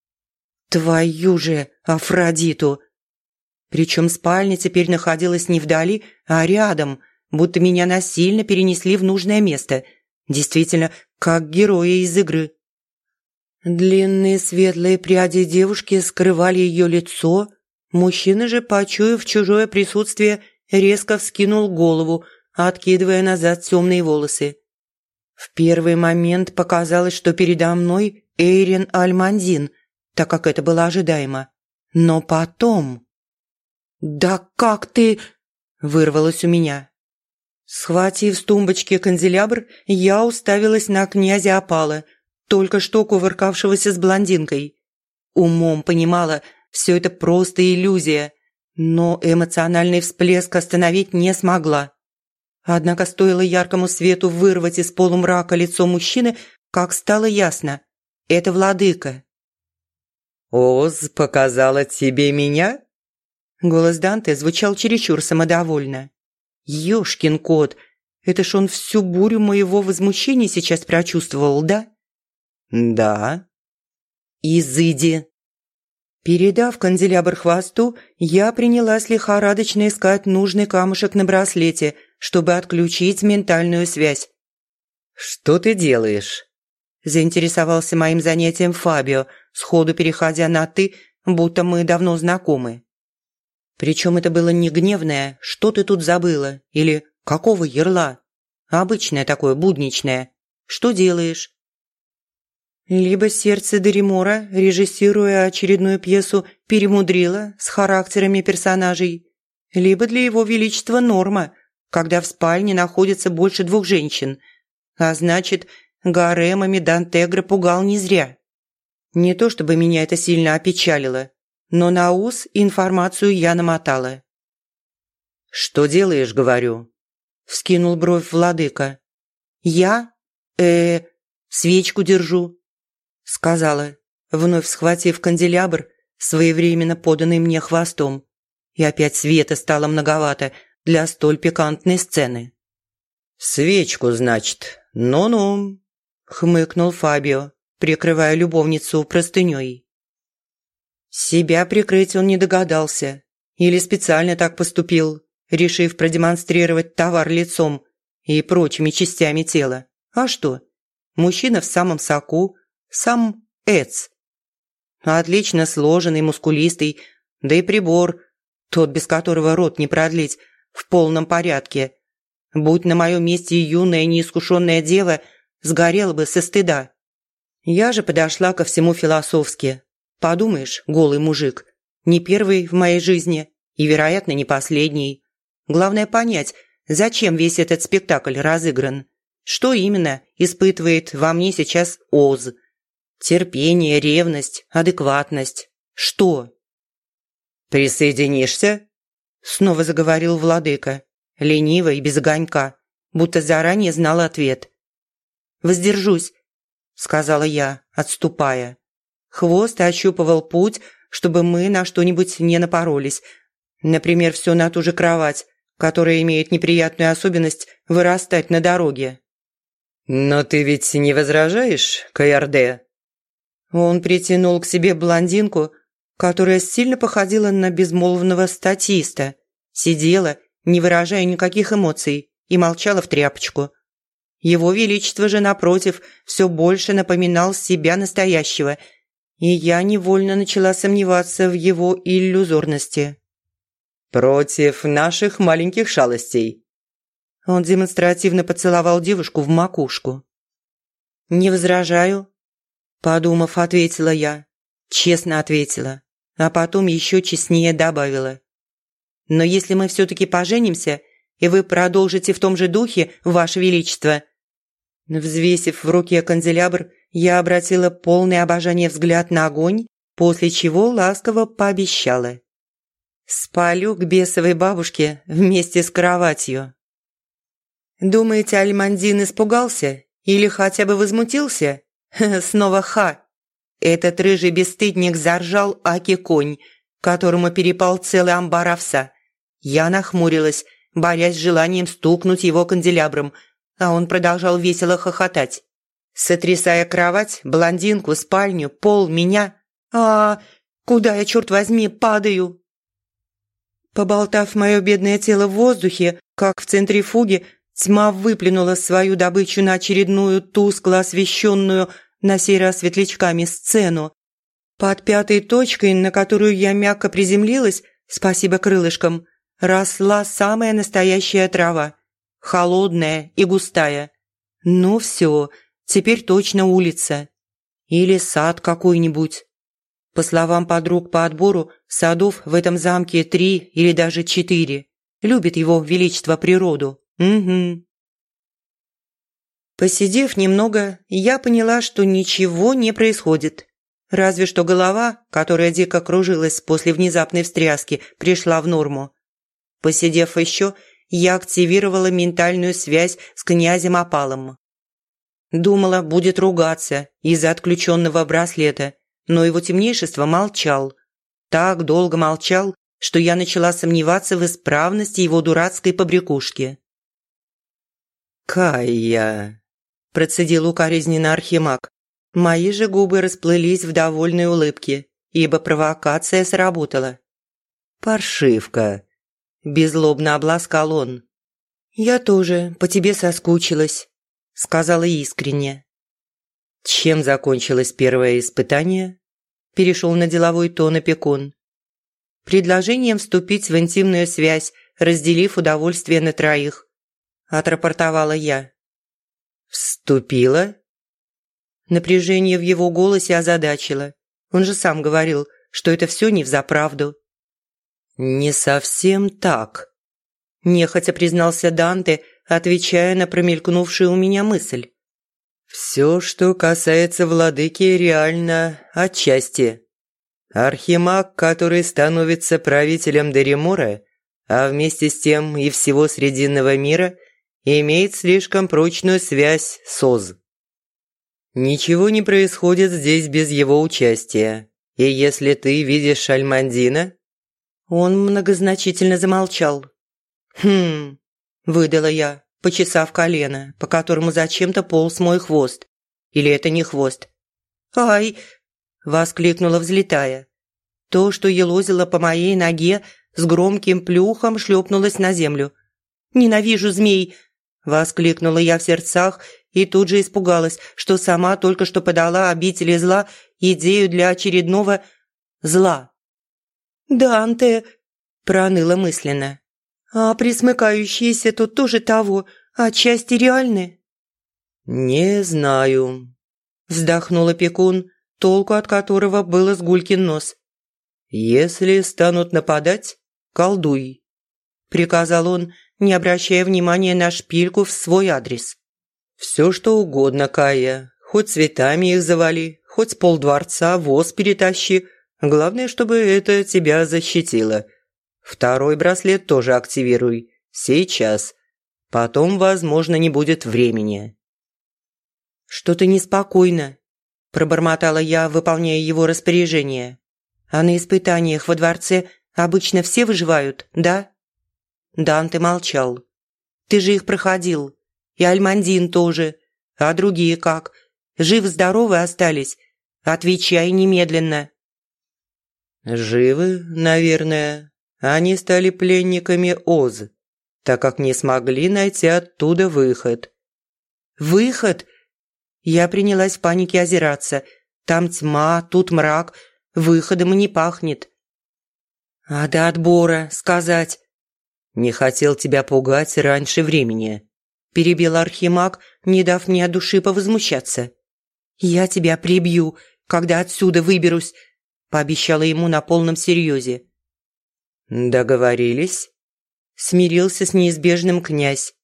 «Твою же Афродиту!» Причем спальня теперь находилась не вдали, а рядом, будто меня насильно перенесли в нужное место. Действительно, как герои из игры. Длинные светлые пряди девушки скрывали ее лицо. Мужчина же, почуяв чужое присутствие, резко вскинул голову, откидывая назад темные волосы. В первый момент показалось, что передо мной Эйрин Альмандин, так как это было ожидаемо. Но потом... «Да как ты...» – вырвалось у меня. Схватив с тумбочки канделябр, я уставилась на князя опала, только что кувыркавшегося с блондинкой. Умом понимала, все это просто иллюзия, но эмоциональный всплеск остановить не смогла. Однако стоило яркому свету вырвать из полумрака лицо мужчины, как стало ясно – это владыка. «Оз показала тебе меня?» Голос Данте звучал чересчур самодовольно. Ёшкин кот, это ж он всю бурю моего возмущения сейчас прочувствовал, да? Да. Изыди. Передав канделябр хвосту, я принялась лихорадочно искать нужный камушек на браслете, чтобы отключить ментальную связь. «Что ты делаешь?» Заинтересовался моим занятием Фабио, сходу переходя на «ты», будто мы давно знакомы. Причем это было не гневное «что ты тут забыла?» или «какого ерла?» Обычное такое, будничное. «Что делаешь?» Либо сердце Деримора, режиссируя очередную пьесу, перемудрило с характерами персонажей, либо для его величества норма, когда в спальне находится больше двух женщин. А значит, гаремами Дантегра пугал не зря. Не то чтобы меня это сильно опечалило, но на ус информацию я намотала. «Что делаешь, говорю?» – вскинул бровь владыка. «Я? э свечку держу», – сказала, вновь схватив канделябр, своевременно поданный мне хвостом. И опять света стало многовато для столь пикантной сцены. «Свечку, значит? Ну-ну», – хмыкнул Фабио, прикрывая любовницу простыней. Себя прикрыть он не догадался. Или специально так поступил, решив продемонстрировать товар лицом и прочими частями тела. А что? Мужчина в самом соку, сам Эц. Отлично сложенный, мускулистый, да и прибор, тот, без которого рот не продлить, в полном порядке. Будь на моем месте юная неискушенная дева, сгорела бы со стыда. Я же подошла ко всему философски, Подумаешь, голый мужик. Не первый в моей жизни и, вероятно, не последний. Главное понять, зачем весь этот спектакль разыгран. Что именно испытывает во мне сейчас Оз? Терпение, ревность, адекватность. Что? «Присоединишься?» Снова заговорил владыка, лениво и без огонька, будто заранее знал ответ. «Воздержусь», — сказала я, отступая. Хвост ощупывал путь, чтобы мы на что-нибудь не напоролись. Например, все на ту же кровать, которая имеет неприятную особенность вырастать на дороге. «Но ты ведь не возражаешь, Каярде?» Он притянул к себе блондинку, которая сильно походила на безмолвного статиста. Сидела, не выражая никаких эмоций, и молчала в тряпочку. Его Величество же, напротив, все больше напоминал себя настоящего – и я невольно начала сомневаться в его иллюзорности. «Против наших маленьких шалостей». Он демонстративно поцеловал девушку в макушку. «Не возражаю», – подумав, ответила я. Честно ответила, а потом еще честнее добавила. «Но если мы все-таки поженимся, и вы продолжите в том же духе, Ваше Величество...» Взвесив в руке канделябр, я обратила полное обожание взгляд на огонь, после чего ласково пообещала. «Спалю к бесовой бабушке вместе с кроватью». «Думаете, Альмандин испугался? Или хотя бы возмутился? Снова ха!» Этот рыжий бесстыдник заржал Аки-конь, которому перепал целый амбар овса. Я нахмурилась, борясь с желанием стукнуть его канделябром, а он продолжал весело хохотать. Сотрясая кровать, блондинку, спальню, пол, меня. А, куда я, черт возьми, падаю? Поболтав мое бедное тело в воздухе, как в центрифуге, тьма выплюнула свою добычу на очередную тускло освещенную, на сей раз светлячками, сцену. Под пятой точкой, на которую я мягко приземлилась, спасибо крылышкам, росла самая настоящая трава. Холодная и густая. Ну все, теперь точно улица. Или сад какой-нибудь. По словам подруг по отбору, садов в этом замке три или даже четыре. Любит его величество природу. Угу. Посидев немного, я поняла, что ничего не происходит. Разве что голова, которая дико кружилась после внезапной встряски, пришла в норму. Посидев еще, я активировала ментальную связь с князем Опалом. Думала, будет ругаться из-за отключенного браслета, но его темнейшество молчал. Так долго молчал, что я начала сомневаться в исправности его дурацкой побрякушки. «Кая!» – процедил укоризненно Архимаг. Мои же губы расплылись в довольной улыбке, ибо провокация сработала. «Паршивка!» – беззлобно обласкал он. «Я тоже по тебе соскучилась», – сказала искренне. Чем закончилось первое испытание? Перешел на деловой тон опекун. Предложением вступить в интимную связь, разделив удовольствие на троих. Отрапортовала я. «Вступила?» Напряжение в его голосе озадачило. Он же сам говорил, что это все не взаправду. «Не совсем так», – нехотя признался Данте, отвечая на промелькнувшую у меня мысль. «Все, что касается владыки, реально отчасти. Архимаг, который становится правителем Деримора, а вместе с тем и всего Срединного мира, имеет слишком прочную связь с Оз. Ничего не происходит здесь без его участия. И если ты видишь Шальмандина...» Он многозначительно замолчал. «Хм...» – выдала я, почесав колено, по которому зачем-то полз мой хвост. Или это не хвост? «Ай!» – воскликнула, взлетая. То, что елозило по моей ноге, с громким плюхом шлепнулось на землю. «Ненавижу змей!» – воскликнула я в сердцах и тут же испугалась, что сама только что подала обители зла идею для очередного зла. «Данте!» – проныла мысленно. «А присмыкающиеся тут тоже того, отчасти реальны?» «Не знаю», – вздохнул опекун, толку от которого было с нос. «Если станут нападать, колдуй», – приказал он, не обращая внимания на шпильку в свой адрес. «Все, что угодно, Кая. Хоть цветами их завали, хоть полдворца воз перетащи. Главное, чтобы это тебя защитило. Второй браслет тоже активируй. Сейчас. Потом, возможно, не будет времени». «Что-то неспокойно», – пробормотала я, выполняя его распоряжение. «А на испытаниях во дворце обычно все выживают, да?» Данте молчал. «Ты же их проходил», и Альмандин тоже. А другие как? Живы-здоровы остались? Отвечай немедленно». «Живы, наверное. Они стали пленниками Оз, так как не смогли найти оттуда выход». «Выход?» Я принялась в панике озираться. Там тьма, тут мрак, выходом и не пахнет. «А до отбора сказать?» «Не хотел тебя пугать раньше времени», – перебил Архимаг, не дав мне от души повозмущаться. «Я тебя прибью, когда отсюда выберусь», – пообещала ему на полном серьезе. «Договорились?» – смирился с неизбежным князь.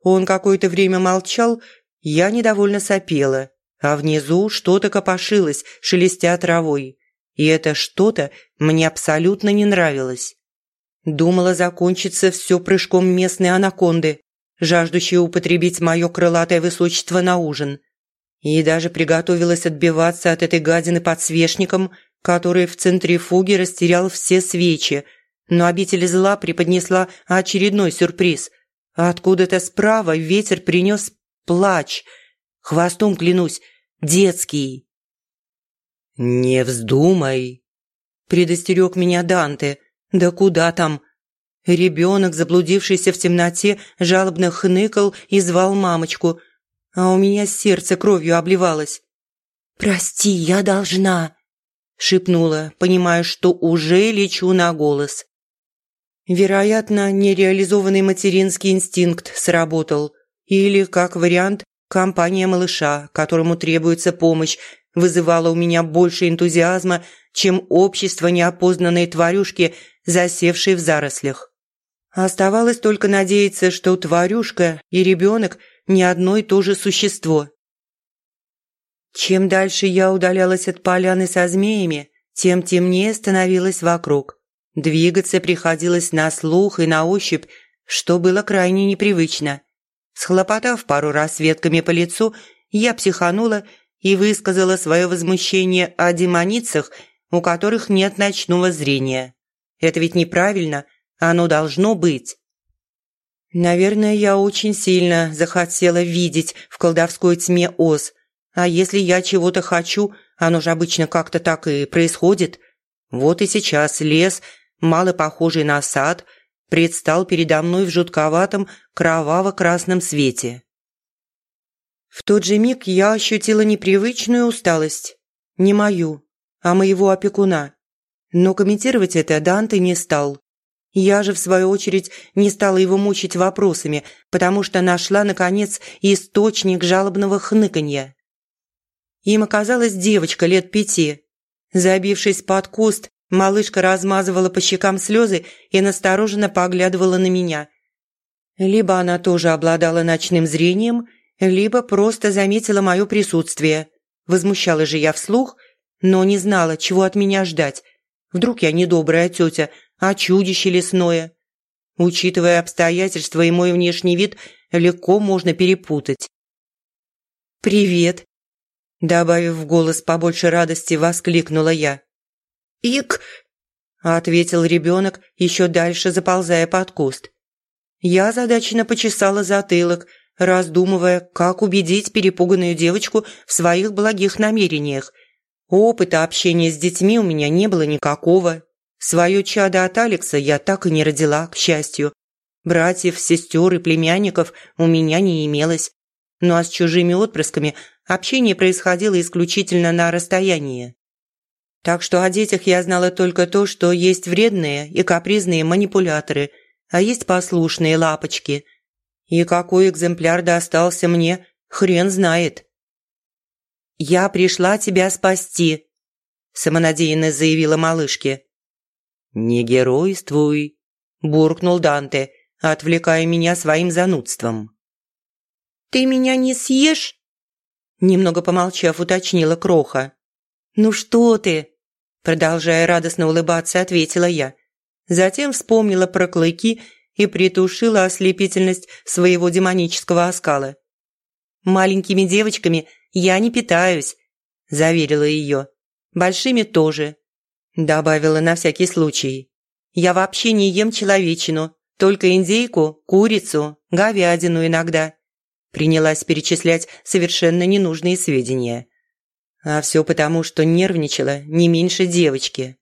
Он какое-то время молчал, Я недовольно сопела, а внизу что-то копошилось, шелестя травой. И это что-то мне абсолютно не нравилось. Думала закончиться все прыжком местной анаконды, жаждущей употребить мое крылатое высочество на ужин. И даже приготовилась отбиваться от этой гадины подсвечником, который в центрифуге растерял все свечи. Но обитель зла преподнесла очередной сюрприз. Откуда-то справа ветер принес плач. Хвостом клянусь, детский. «Не вздумай», – предостерег меня Данте. «Да куда там?» Ребенок, заблудившийся в темноте, жалобно хныкал и звал мамочку, а у меня сердце кровью обливалось. «Прости, я должна», – шепнула, понимая, что уже лечу на голос. Вероятно, нереализованный материнский инстинкт сработал. Или, как вариант, компания малыша, которому требуется помощь, вызывала у меня больше энтузиазма, чем общество неопознанной тварюшки, засевшей в зарослях. Оставалось только надеяться, что тварюшка и ребенок не одно и то же существо. Чем дальше я удалялась от поляны со змеями, тем темнее становилось вокруг. Двигаться приходилось на слух и на ощупь, что было крайне непривычно. Схлопотав пару раз ветками по лицу, я психанула и высказала свое возмущение о демоницах, у которых нет ночного зрения. Это ведь неправильно, оно должно быть. Наверное, я очень сильно захотела видеть в колдовской тьме ос. А если я чего-то хочу, оно же обычно как-то так и происходит. Вот и сейчас лес, мало похожий на сад, предстал передо мной в жутковатом кроваво-красном свете. В тот же миг я ощутила непривычную усталость. Не мою, а моего опекуна. Но комментировать это Данте не стал. Я же, в свою очередь, не стала его мучить вопросами, потому что нашла, наконец, источник жалобного хныканья. Им оказалась девочка лет пяти. Забившись под куст, малышка размазывала по щекам слезы и настороженно поглядывала на меня. Либо она тоже обладала ночным зрением, либо просто заметила мое присутствие. Возмущала же я вслух, но не знала, чего от меня ждать. Вдруг я недобрая тетя, а чудище лесное. Учитывая обстоятельства и мой внешний вид, легко можно перепутать. «Привет!» Добавив в голос побольше радости, воскликнула я. «Ик!» – ответил ребенок, еще дальше заползая под куст. Я задачно почесала затылок – раздумывая, как убедить перепуганную девочку в своих благих намерениях. Опыта общения с детьми у меня не было никакого. Свое чадо от Алекса я так и не родила, к счастью. Братьев, сестер и племянников у меня не имелось. Ну а с чужими отпрысками общение происходило исключительно на расстоянии. Так что о детях я знала только то, что есть вредные и капризные манипуляторы, а есть послушные лапочки – и какой экземпляр достался мне, хрен знает. «Я пришла тебя спасти», – самонадеянно заявила малышке. «Не геройствуй», – буркнул Данте, отвлекая меня своим занудством. «Ты меня не съешь?» Немного помолчав, уточнила Кроха. «Ну что ты?» Продолжая радостно улыбаться, ответила я. Затем вспомнила про клыки и притушила ослепительность своего демонического оскала. «Маленькими девочками я не питаюсь», – заверила ее. «Большими тоже», – добавила на всякий случай. «Я вообще не ем человечину, только индейку, курицу, говядину иногда». Принялась перечислять совершенно ненужные сведения. А все потому, что нервничала не меньше девочки.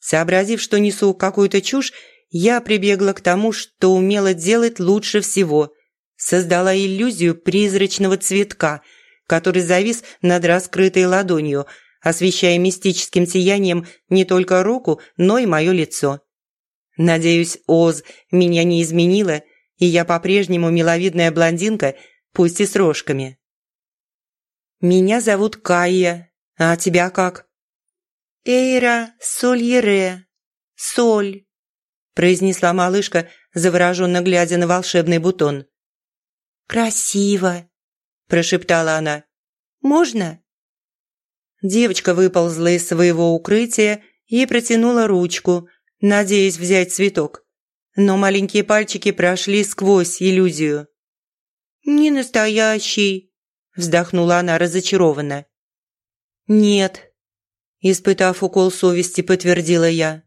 Сообразив, что несу какую-то чушь, я прибегла к тому, что умела делать лучше всего. Создала иллюзию призрачного цветка, который завис над раскрытой ладонью, освещая мистическим сиянием не только руку, но и мое лицо. Надеюсь, Оз меня не изменила, и я по-прежнему миловидная блондинка, пусть и с рожками. «Меня зовут Кайя, а тебя как?» «Эйра Сольере. Соль» произнесла малышка, завороженно глядя на волшебный бутон. «Красиво!» – прошептала она. «Можно?» Девочка выползла из своего укрытия и протянула ручку, надеясь взять цветок. Но маленькие пальчики прошли сквозь иллюзию. «Не настоящий», – вздохнула она разочарованно. «Нет», – испытав укол совести, подтвердила я.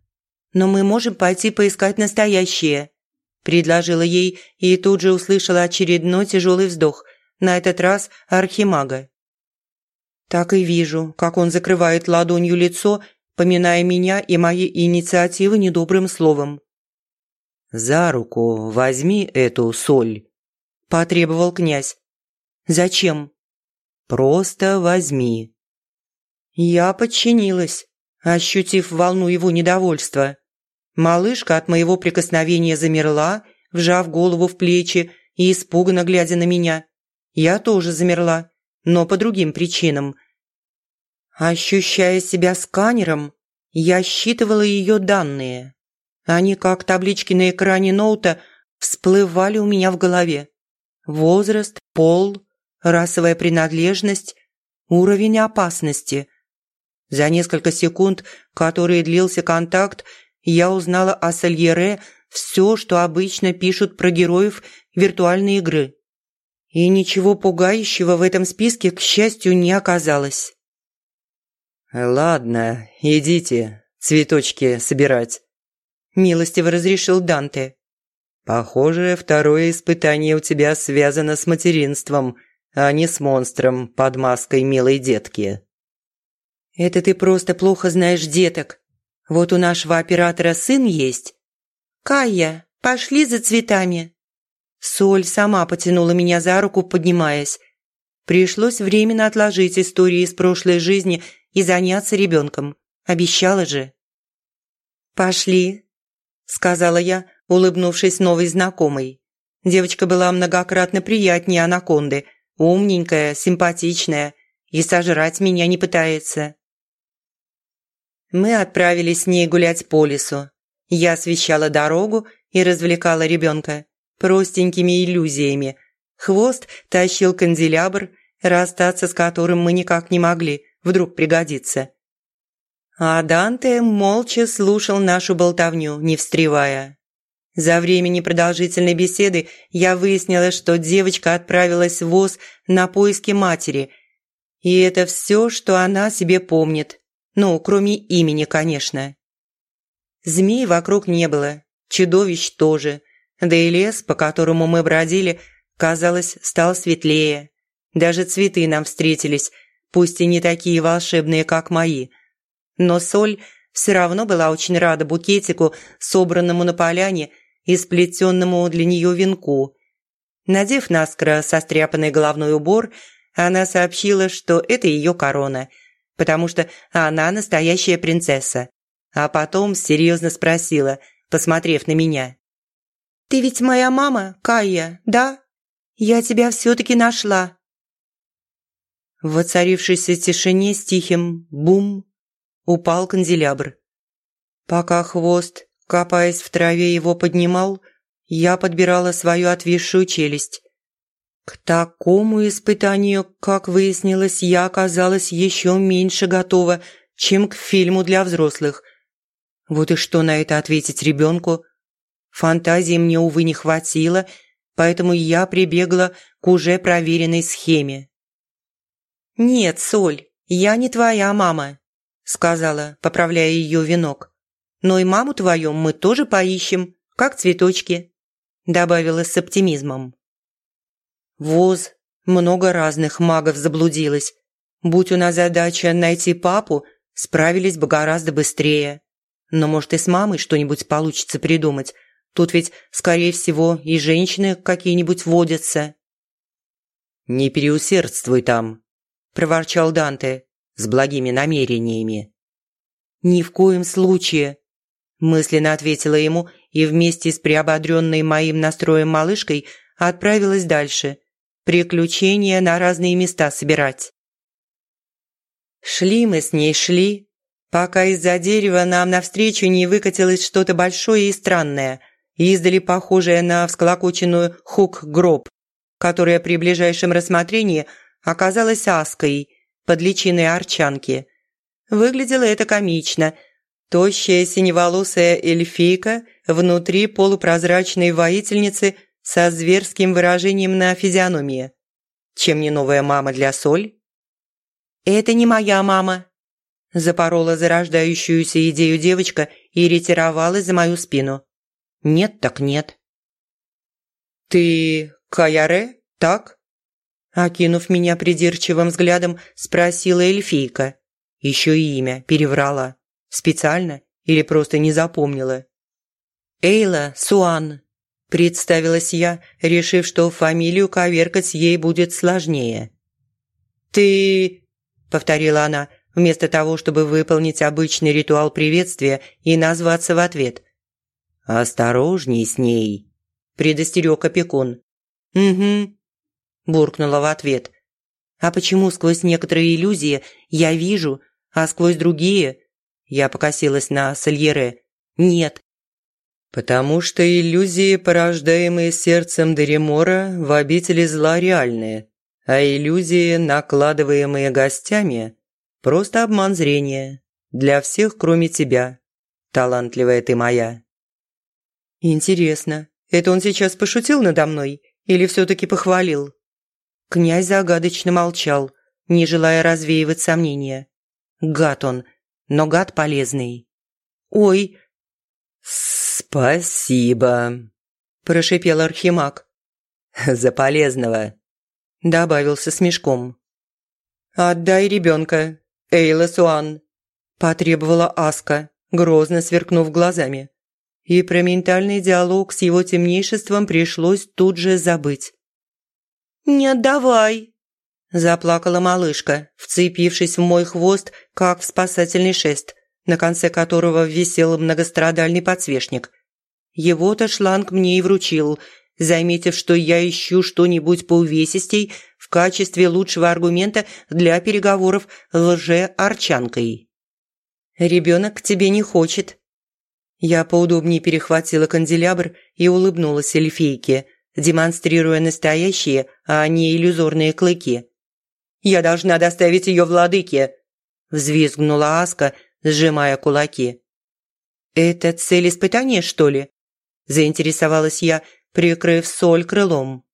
«Но мы можем пойти поискать настоящее», – предложила ей и тут же услышала очередной тяжелый вздох, на этот раз архимага. Так и вижу, как он закрывает ладонью лицо, поминая меня и мои инициативы недобрым словом. «За руку возьми эту соль», – потребовал князь. «Зачем?» «Просто возьми». Я подчинилась, ощутив волну его недовольства. Малышка от моего прикосновения замерла, вжав голову в плечи и испуганно глядя на меня. Я тоже замерла, но по другим причинам. Ощущая себя сканером, я считывала ее данные. Они, как таблички на экране ноута, всплывали у меня в голове. Возраст, пол, расовая принадлежность, уровень опасности. За несколько секунд, которые длился контакт, я узнала о Сальере все, что обычно пишут про героев виртуальной игры. И ничего пугающего в этом списке, к счастью, не оказалось. «Ладно, идите, цветочки собирать», – милостиво разрешил Данте. «Похоже, второе испытание у тебя связано с материнством, а не с монстром под маской милой детки». «Это ты просто плохо знаешь деток. Вот у нашего оператора сын есть. Кая, пошли за цветами». Соль сама потянула меня за руку, поднимаясь. Пришлось временно отложить истории из прошлой жизни и заняться ребенком. Обещала же. «Пошли», – сказала я, улыбнувшись новой знакомой. Девочка была многократно приятнее анаконды, умненькая, симпатичная и сожрать меня не пытается. Мы отправились с ней гулять по лесу. Я освещала дорогу и развлекала ребенка простенькими иллюзиями. Хвост тащил канделябр, расстаться с которым мы никак не могли, вдруг пригодится. А Данте молча слушал нашу болтовню, не встревая. За время непродолжительной беседы я выяснила, что девочка отправилась в ВОЗ на поиски матери. И это все, что она себе помнит. Ну, кроме имени, конечно. Змей вокруг не было, чудовищ тоже. Да и лес, по которому мы бродили, казалось, стал светлее. Даже цветы нам встретились, пусть и не такие волшебные, как мои. Но соль все равно была очень рада букетику, собранному на поляне и сплетенному для нее венку. Надев наскоро состряпанный головной убор, она сообщила, что это ее корона, потому что она настоящая принцесса. А потом серьезно спросила, посмотрев на меня. «Ты ведь моя мама, Кая, да? Я тебя все-таки нашла». В воцарившейся тишине с тихим «бум» упал канделябр. Пока хвост, копаясь в траве, его поднимал, я подбирала свою отвисшую челюсть. К такому испытанию, как выяснилось, я оказалась еще меньше готова, чем к фильму для взрослых. Вот и что на это ответить ребенку? Фантазии мне, увы, не хватило, поэтому я прибегла к уже проверенной схеме. «Нет, Соль, я не твоя мама», – сказала, поправляя ее венок. «Но и маму твою мы тоже поищем, как цветочки», – добавила с оптимизмом. Воз, много разных магов заблудилось. Будь у нас задача найти папу, справились бы гораздо быстрее. Но, может, и с мамой что-нибудь получится придумать – Тут ведь, скорее всего, и женщины какие-нибудь водятся». «Не переусердствуй там», – проворчал Данте с благими намерениями. «Ни в коем случае», – мысленно ответила ему и вместе с приободренной моим настроем малышкой отправилась дальше. Приключения на разные места собирать. Шли мы с ней, шли, пока из-за дерева нам навстречу не выкатилось что-то большое и странное – издали похожая на всколокоченную хук-гроб. которая при ближайшем рассмотрении оказалась аской под личиной арчанки. Выглядело это комично. Тощая синеволосая эльфийка внутри полупрозрачной воительницы со зверским выражением на физиономии. Чем не новая мама для Соль? «Это не моя мама», – запорола зарождающуюся идею девочка и ретировалась за мою спину. «Нет так нет». «Ты Каяре, так?» Окинув меня придирчивым взглядом, спросила эльфийка. Еще и имя переврала. Специально или просто не запомнила? «Эйла Суан», – представилась я, решив, что фамилию коверкать ей будет сложнее. «Ты...» – повторила она, вместо того, чтобы выполнить обычный ритуал приветствия и назваться в ответ. «Осторожней с ней», – предостерег опекун. «Угу», – буркнула в ответ. «А почему сквозь некоторые иллюзии я вижу, а сквозь другие...» Я покосилась на Сальере. «Нет». «Потому что иллюзии, порождаемые сердцем Деремора, в обители зла реальные, а иллюзии, накладываемые гостями, просто обман зрения. Для всех, кроме тебя. Талантливая ты моя». «Интересно, это он сейчас пошутил надо мной или все-таки похвалил?» Князь загадочно молчал, не желая развеивать сомнения. Гад он, но гад полезный. «Ой!» «Спасибо!» – прошипел Архимаг. «За полезного!» – добавился с мешком. «Отдай ребенка, Эйла Суан!» – потребовала Аска, грозно сверкнув глазами. И про ментальный диалог с его темнейшеством пришлось тут же забыть. «Не отдавай!» Заплакала малышка, вцепившись в мой хвост, как в спасательный шест, на конце которого висел многострадальный подсвечник. Его-то шланг мне и вручил, заметив, что я ищу что-нибудь по увесистей в качестве лучшего аргумента для переговоров лже-арчанкой. «Ребенок к тебе не хочет». Я поудобнее перехватила канделябр и улыбнулась эльфийке, демонстрируя настоящие, а не иллюзорные клыки. Я должна доставить ее владыке!» – взвизгнула Аска, сжимая кулаки. «Это цель испытания, что ли?» – заинтересовалась я, прикрыв соль крылом.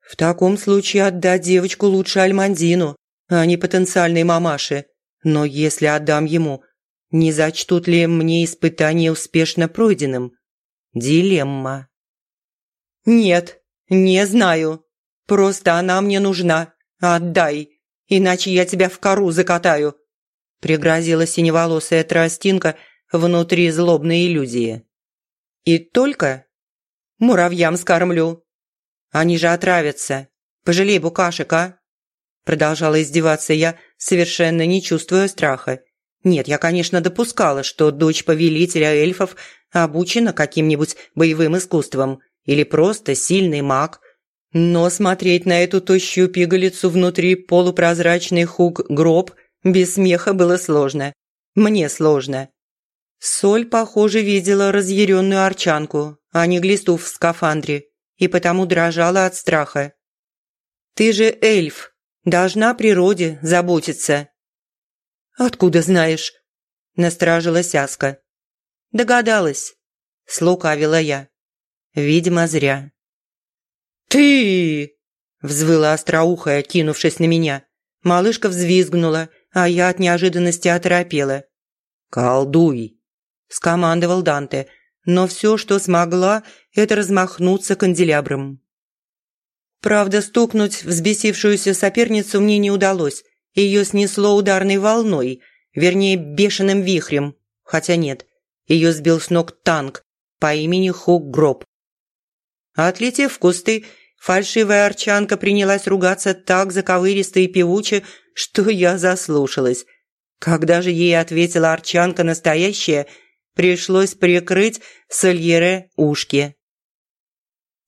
«В таком случае отдать девочку лучше Альмандину, а не потенциальной мамаше. Но если отдам ему, не зачтут ли мне испытание успешно пройденным? Дилемма». «Нет, не знаю. Просто она мне нужна. «Отдай, иначе я тебя в кору закатаю», – пригрозила синеволосая тростинка внутри злобной иллюзии. «И только муравьям скормлю. Они же отравятся. Пожалей букашек, а?» Продолжала издеваться я, совершенно не чувствуя страха. Нет, я, конечно, допускала, что дочь повелителя эльфов обучена каким-нибудь боевым искусством или просто сильный маг – но смотреть на эту тощую пигалицу внутри полупрозрачный хук гроб без смеха было сложно. Мне сложно. Соль, похоже, видела разъяренную арчанку, а не глисту в скафандре, и потому дрожала от страха. «Ты же эльф, должна о природе заботиться». «Откуда знаешь?» – насторожилась Аска. «Догадалась», – слукавила я. «Видимо, зря». «Ты!» – взвыла остроухая, кинувшись на меня. Малышка взвизгнула, а я от неожиданности оторопела. «Колдуй!» – скомандовал Данте, но все, что смогла, это размахнуться канделябром. Правда, стукнуть взбесившуюся соперницу мне не удалось. Ее снесло ударной волной, вернее, бешеным вихрем. Хотя нет, ее сбил с ног танк по имени Хук Гроб. Отлетев в кусты, Фальшивая арчанка принялась ругаться так заковыристо и певуче, что я заслушалась. Когда же ей ответила арчанка настоящая, пришлось прикрыть Сальере ушки.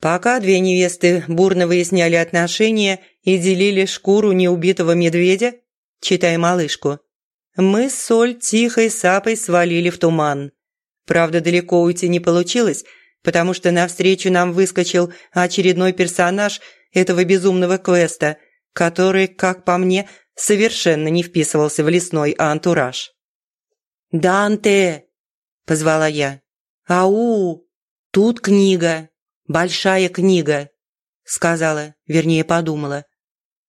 Пока две невесты бурно выясняли отношения и делили шкуру неубитого медведя, читай малышку, мы с Соль тихой сапой свалили в туман. Правда, далеко уйти не получилось – потому что навстречу нам выскочил очередной персонаж этого безумного квеста, который, как по мне, совершенно не вписывался в лесной антураж. «Данте!» – позвала я. «Ау! Тут книга, большая книга!» – сказала, вернее подумала,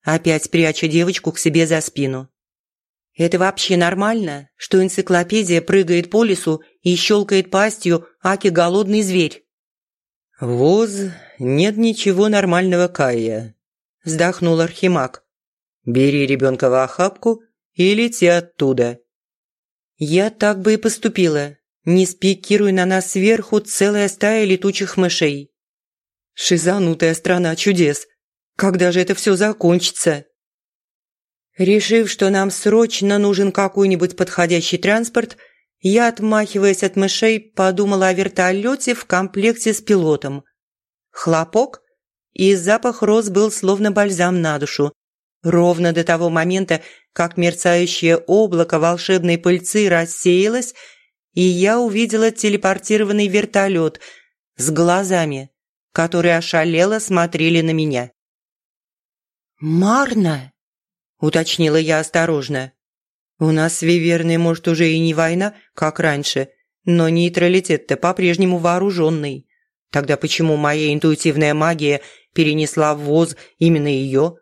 опять пряча девочку к себе за спину. «Это вообще нормально, что энциклопедия прыгает по лесу и щелкает пастью, аки голодный зверь?» «Воз, нет ничего нормального, Кая», – вздохнул Архимаг. «Бери ребенка в охапку и лети оттуда». Я так бы и поступила, не спикируя на нас сверху целая стая летучих мышей. Шизанутая страна чудес. Когда же это все закончится? Решив, что нам срочно нужен какой-нибудь подходящий транспорт, я, отмахиваясь от мышей, подумала о вертолете в комплекте с пилотом. Хлопок, и запах роз был словно бальзам на душу. Ровно до того момента, как мерцающее облако волшебной пыльцы рассеялось, и я увидела телепортированный вертолет с глазами, которые ошалело смотрели на меня. «Марна?» – уточнила я осторожно. «У нас с Виверной, может, уже и не война, как раньше, но нейтралитет-то по-прежнему вооруженный. Тогда почему моя интуитивная магия перенесла в ВОЗ именно ее?»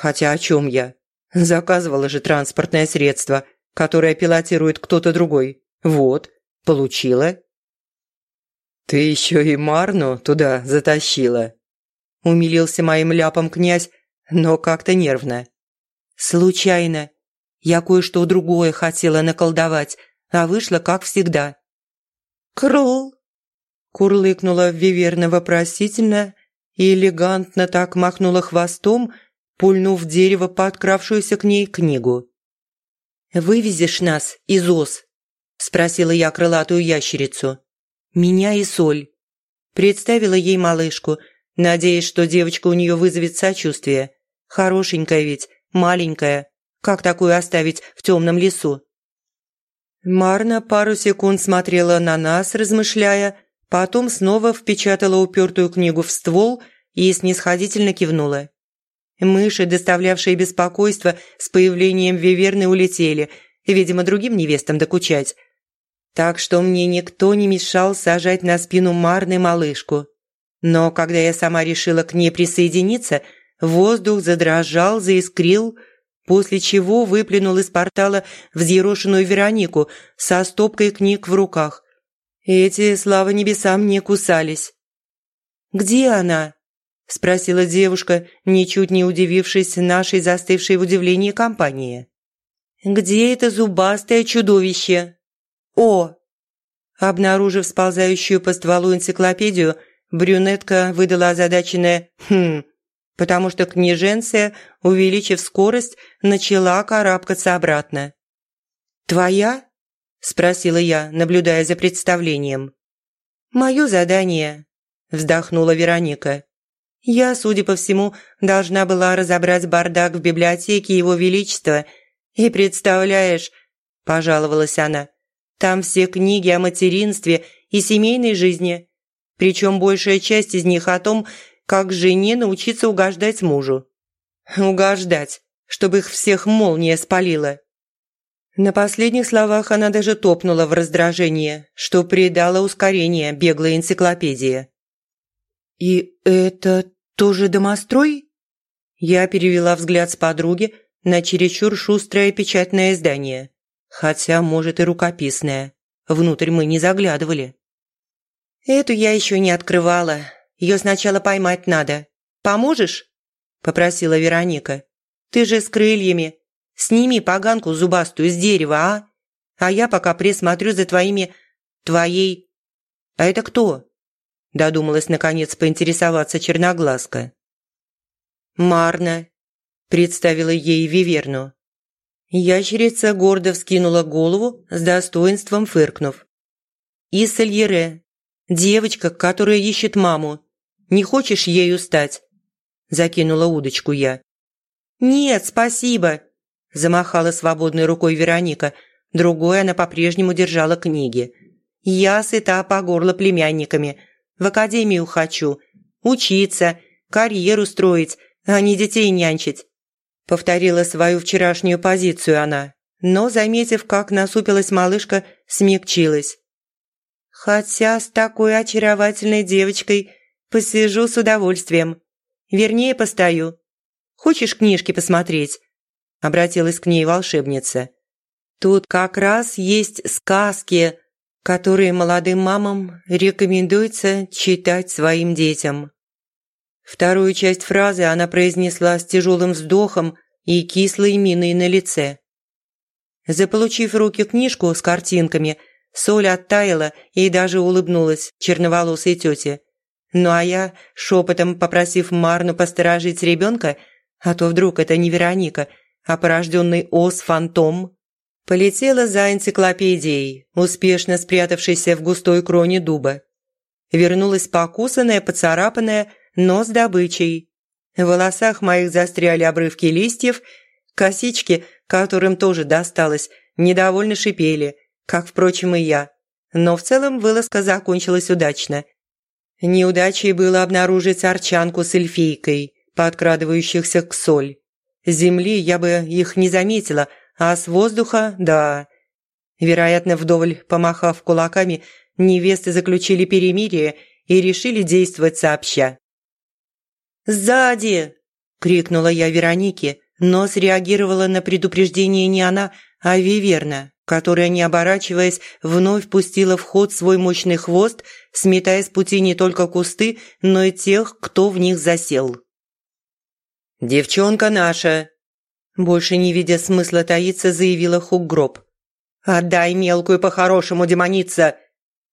Хотя о чем я? Заказывала же транспортное средство, которое пилотирует кто-то другой. Вот, получила. «Ты еще и Марну туда затащила?» Умилился моим ляпом князь, но как-то нервно. «Случайно. Я кое-что другое хотела наколдовать, а вышло как всегда». «Крул!» Курлыкнула Виверна вопросительно и элегантно так махнула хвостом, пульнув дерево подкравшуюся к ней книгу. «Вывезешь нас из ос?» – спросила я крылатую ящерицу. «Меня и Соль». Представила ей малышку, надеясь, что девочка у нее вызовет сочувствие. Хорошенькая ведь, маленькая. Как такую оставить в темном лесу? Марна пару секунд смотрела на нас, размышляя, потом снова впечатала упертую книгу в ствол и снисходительно кивнула. Мыши, доставлявшие беспокойство, с появлением Виверны улетели, видимо, другим невестам докучать. Так что мне никто не мешал сажать на спину Марны малышку. Но когда я сама решила к ней присоединиться, воздух задрожал, заискрил, после чего выплюнул из портала взъерошенную Веронику со стопкой книг в руках. Эти, слава небесам, не кусались. «Где она?» – спросила девушка, ничуть не удивившись нашей застывшей в удивлении компании. «Где это зубастое чудовище?» «О!» Обнаружив сползающую по стволу энциклопедию, брюнетка выдала озадаченное «хм», потому что княженция, увеличив скорость, начала карабкаться обратно. «Твоя?» – спросила я, наблюдая за представлением. «Мое задание», – вздохнула Вероника. Я, судя по всему, должна была разобрать бардак в библиотеке Его Величества. И представляешь, пожаловалась она, там все книги о материнстве и семейной жизни. Причем большая часть из них о том, как жене научиться угождать мужу. Угождать, чтобы их всех молния спалила. На последних словах она даже топнула в раздражение, что придало ускорение беглой энциклопедии. «И это тоже домострой?» Я перевела взгляд с подруги на чересчур шустрое печатное издание. Хотя, может, и рукописное. Внутрь мы не заглядывали. «Эту я еще не открывала. Ее сначала поймать надо. Поможешь?» – попросила Вероника. «Ты же с крыльями. Сними поганку зубастую с дерева, а? А я пока присмотрю за твоими... твоей... А это кто?» Додумалась, наконец, поинтересоваться черноглазка. «Марна», – представила ей Виверну. Ящерица гордо вскинула голову, с достоинством фыркнув. «И Сальере, девочка, которая ищет маму. Не хочешь ею стать?» – закинула удочку я. «Нет, спасибо», – замахала свободной рукой Вероника, другой она по-прежнему держала книги. «Я сыта по горло племянниками, в академию хочу. Учиться. карьеру строить, а не детей нянчить. Повторила свою вчерашнюю позицию она, но, заметив, как насупилась малышка, смягчилась. Хотя с такой очаровательной девочкой посижу с удовольствием. Вернее, постою. Хочешь книжки посмотреть?» Обратилась к ней волшебница. «Тут как раз есть сказки, которые молодым мамам рекомендуется читать своим детям». Вторую часть фразы она произнесла с тяжелым вздохом и кислой миной на лице. Заполучив в руки книжку с картинками, Соль оттаяла и даже улыбнулась черноволосой тете. Ну а я, шепотом попросив Марну посторожить ребенка, а то вдруг это не Вероника, а порожденный ос-фантом, полетела за энциклопедией, успешно спрятавшейся в густой кроне дуба. Вернулась покусанная, поцарапанная, но с добычей. В волосах моих застряли обрывки листьев, косички, которым тоже досталось, недовольно шипели, как, впрочем, и я. Но в целом вылазка закончилась удачно. Неудачей было обнаружить арчанку с эльфийкой, подкрадывающихся к соль. Земли я бы их не заметила, а с воздуха – да. Вероятно, вдоволь помахав кулаками, невесты заключили перемирие и решили действовать сообща. «Сзади!» – крикнула я Веронике, но среагировала на предупреждение не она, а Виверна, которая, не оборачиваясь, вновь пустила в ход свой мощный хвост, сметая с пути не только кусты, но и тех, кто в них засел. «Девчонка наша!» Больше не видя смысла таиться, заявила Хук-Гроб. «Отдай мелкую по-хорошему, демоница!»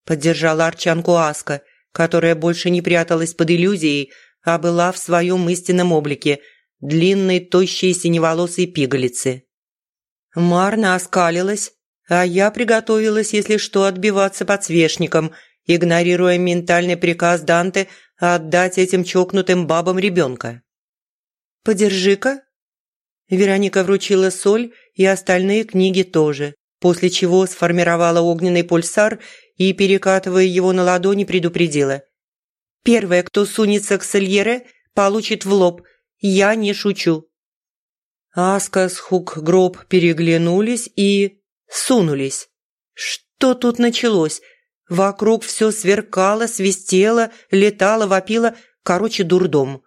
Поддержала Арчанку Аска, которая больше не пряталась под иллюзией, а была в своем истинном облике – длинной, тощей, синеволосой пигалицы. Марна оскалилась, а я приготовилась, если что, отбиваться подсвечником, игнорируя ментальный приказ Данте отдать этим чокнутым бабам ребенка. «Подержи-ка». Вероника вручила соль и остальные книги тоже, после чего сформировала огненный пульсар и, перекатывая его на ладони, предупредила. «Первая, кто сунется к Сальере, получит в лоб. Я не шучу». Аска с Хук-Гроб переглянулись и сунулись. Что тут началось? Вокруг все сверкало, свистело, летало, вопило, короче, дурдом.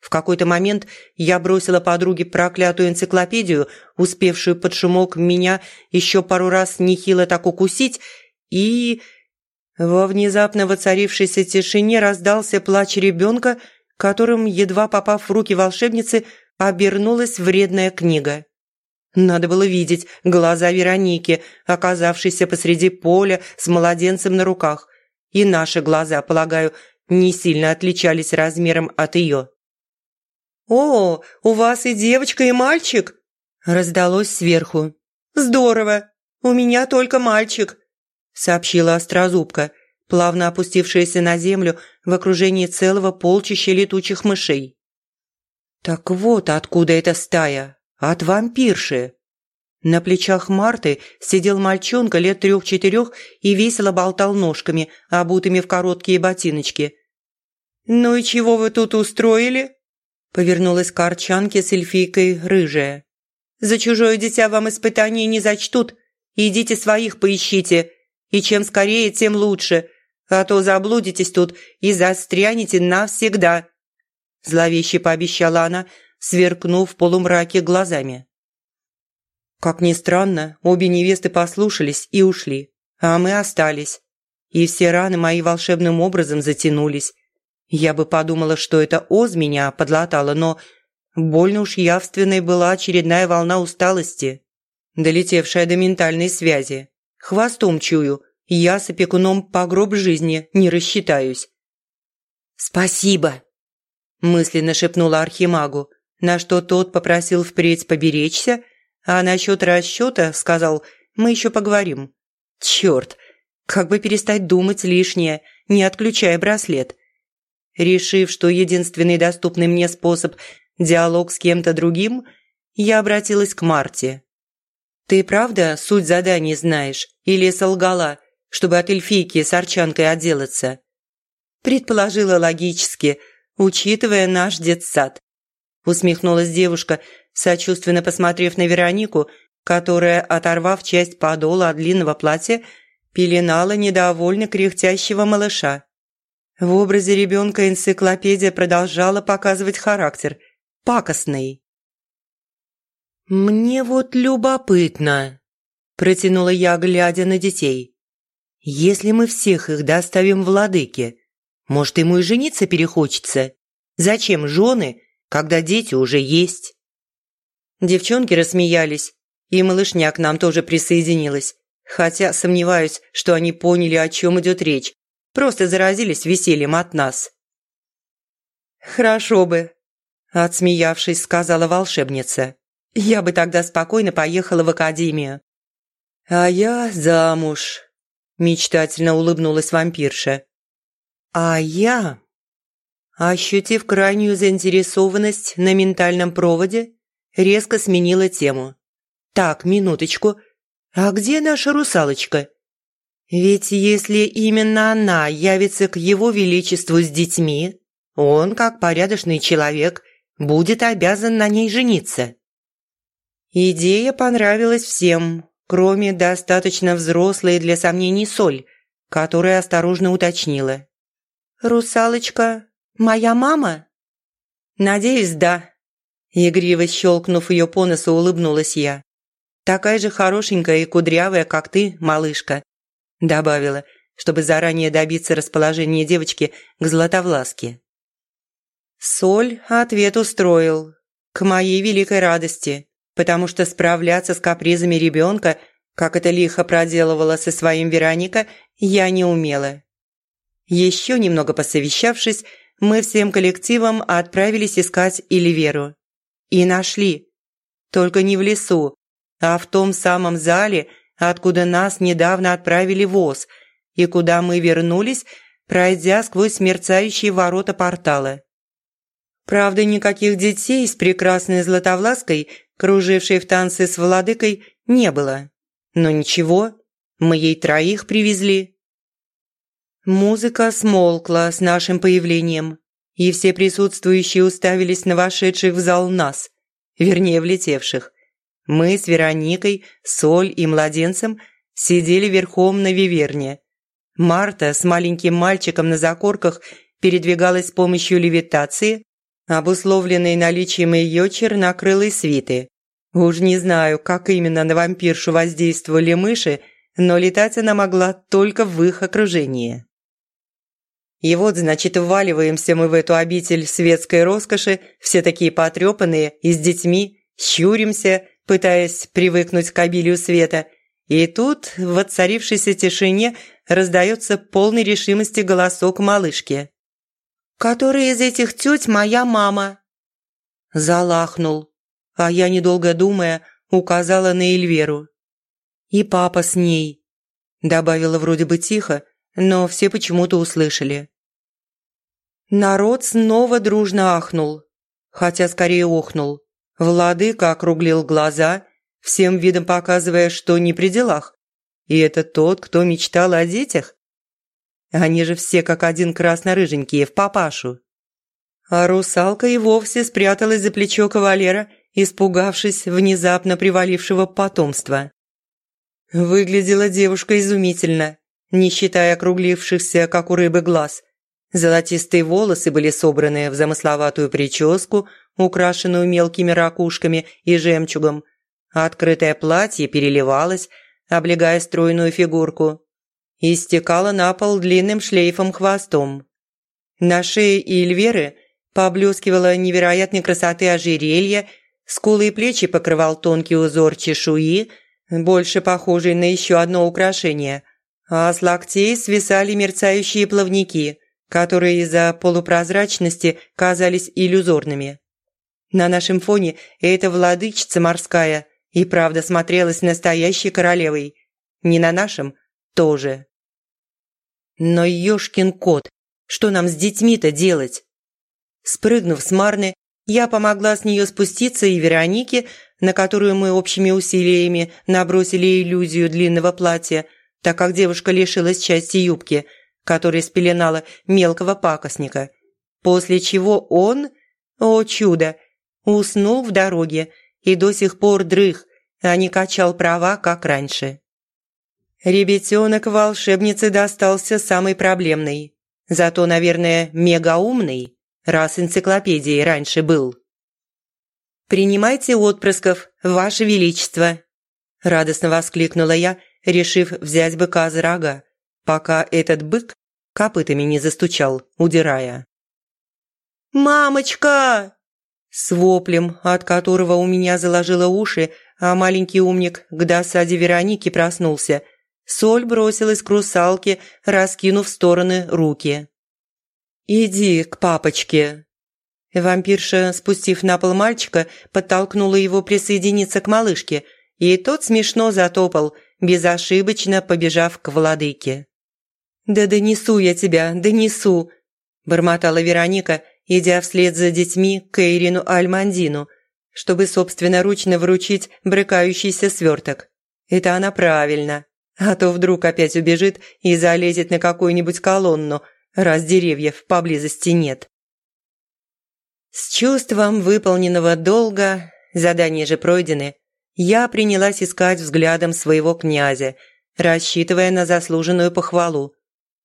В какой-то момент я бросила подруге проклятую энциклопедию, успевшую под шумок меня еще пару раз нехило так укусить, и... Во внезапно воцарившейся тишине раздался плач ребенка, которым, едва попав в руки волшебницы, обернулась вредная книга. Надо было видеть глаза Вероники, оказавшейся посреди поля с младенцем на руках. И наши глаза, полагаю, не сильно отличались размером от ее. «О, у вас и девочка, и мальчик!» раздалось сверху. «Здорово! У меня только мальчик!» сообщила острозубка, плавно опустившаяся на землю в окружении целого полчища летучих мышей. «Так вот откуда эта стая!» От вампирши. На плечах Марты сидел мальчонка лет трех-четырех и весело болтал ножками, обутыми в короткие ботиночки. «Ну и чего вы тут устроили?» Повернулась к арчанке с эльфийкой рыжая. «За чужое дитя вам испытания не зачтут. Идите своих поищите. И чем скорее, тем лучше. А то заблудитесь тут и застрянете навсегда». Зловеще пообещала она, сверкнув в полумраке глазами. Как ни странно, обе невесты послушались и ушли, а мы остались. И все раны мои волшебным образом затянулись. Я бы подумала, что это Оз меня подлатала, но больно уж явственной была очередная волна усталости, долетевшая до ментальной связи. Хвостом чую, я с опекуном по гроб жизни не рассчитаюсь. «Спасибо!» – мысленно шепнула Архимагу, на что тот попросил впредь поберечься, а насчет расчета сказал «мы еще поговорим». Черт, как бы перестать думать лишнее, не отключая браслет. Решив, что единственный доступный мне способ – диалог с кем-то другим, я обратилась к Марте. «Ты правда суть заданий знаешь или солгала, чтобы от эльфийки с арчанкой отделаться?» Предположила логически – учитывая наш детсад. Усмехнулась девушка, сочувственно посмотрев на Веронику, которая, оторвав часть подола от длинного платья, пеленала недовольно кряхтящего малыша. В образе ребенка энциклопедия продолжала показывать характер. Пакостный. «Мне вот любопытно», – протянула я, глядя на детей. «Если мы всех их доставим в ладыки, может, ему и жениться перехочется? Зачем жены, когда дети уже есть?» Девчонки рассмеялись, и малышня к нам тоже присоединилась, хотя сомневаюсь, что они поняли, о чем идет речь, просто заразились весельем от нас. «Хорошо бы», – отсмеявшись, сказала волшебница. «Я бы тогда спокойно поехала в академию». «А я замуж», – мечтательно улыбнулась вампирша. «А я...» Ощутив крайнюю заинтересованность на ментальном проводе, резко сменила тему. «Так, минуточку. А где наша русалочка?» Ведь если именно она явится к его величеству с детьми, он, как порядочный человек, будет обязан на ней жениться. Идея понравилась всем, кроме достаточно взрослой для сомнений Соль, которая осторожно уточнила. «Русалочка, моя мама?» «Надеюсь, да». Игриво щелкнув ее по носу, улыбнулась я. «Такая же хорошенькая и кудрявая, как ты, малышка, добавила, чтобы заранее добиться расположения девочки к Златовласке. Соль ответ устроил, к моей великой радости, потому что справляться с капризами ребенка, как это лихо проделывала со своим Вероника, я не умела. Еще немного посовещавшись, мы всем коллективом отправились искать Ильверу. И нашли. Только не в лесу, а в том самом зале, откуда нас недавно отправили в ОС, и куда мы вернулись, пройдя сквозь мерцающие ворота портала. Правда, никаких детей с прекрасной Златовлаской, кружившей в танце с владыкой, не было. Но ничего, мы ей троих привезли. Музыка смолкла с нашим появлением, и все присутствующие уставились на вошедших в зал нас, вернее, влетевших. Мы с Вероникой, Соль и младенцем сидели верхом на виверне. Марта с маленьким мальчиком на закорках передвигалась с помощью левитации, обусловленной наличием ее чернокрылой свиты. Уж не знаю, как именно на вампиршу воздействовали мыши, но летать она могла только в их окружении. И вот, значит, вваливаемся мы в эту обитель светской роскоши, все такие потрепанные и с детьми, щуримся, пытаясь привыкнуть к обилию света. И тут, в воцарившейся тишине, раздается полной решимости голосок малышки. «Которая из этих теть моя мама?» Залахнул, а я, недолго думая, указала на Эльверу. «И папа с ней», – добавила вроде бы тихо, но все почему-то услышали. Народ снова дружно ахнул, хотя скорее охнул. Владыка округлил глаза, всем видом показывая, что не при делах. И это тот, кто мечтал о детях? Они же все как один красно-рыженькие, в папашу. А русалка и вовсе спряталась за плечо кавалера, испугавшись внезапно привалившего потомства. Выглядела девушка изумительно, не считая округлившихся, как у рыбы, глаз. Золотистые волосы были собраны в замысловатую прическу, украшенную мелкими ракушками и жемчугом. Открытое платье переливалось, облегая стройную фигурку, и стекало на пол длинным шлейфом хвостом. На шее Ильверы поблескивало невероятной красоты ожерелье, скулы и плечи покрывал тонкий узор чешуи, больше похожий на еще одно украшение, а с локтей свисали мерцающие плавники – которые из-за полупрозрачности казались иллюзорными. На нашем фоне эта владычица морская и правда смотрелась настоящей королевой. Не на нашем тоже. Но ёшкин кот, что нам с детьми-то делать? Спрыгнув с Марны, я помогла с нее спуститься и Веронике, на которую мы общими усилиями набросили иллюзию длинного платья, так как девушка лишилась части юбки – которая спеленала мелкого пакостника. после чего он, о чудо, уснул в дороге и до сих пор дрых, а не качал права, как раньше. Ребятенок волшебницы достался самый проблемный. Зато, наверное, мегаумный, раз энциклопедией раньше был. «Принимайте отпрысков, Ваше Величество!» Радостно воскликнула я, решив взять быка за рога, пока этот бык копытами не застучал, удирая. «Мамочка!» С воплем, от которого у меня заложило уши, а маленький умник к досаде Вероники проснулся. Соль бросилась к русалке, раскинув в стороны руки. «Иди к папочке». Вампирша, спустив на пол мальчика, подтолкнула его присоединиться к малышке, и тот смешно затопал, безошибочно побежав к владыке. «Да донесу я тебя, донесу!» – бормотала Вероника, идя вслед за детьми к Эйрину Альмандину, чтобы собственноручно вручить брыкающийся сверток. Это она правильно, а то вдруг опять убежит и залезет на какую-нибудь колонну, раз деревьев поблизости нет. С чувством выполненного долга, задания же пройдены, я принялась искать взглядом своего князя, рассчитывая на заслуженную похвалу.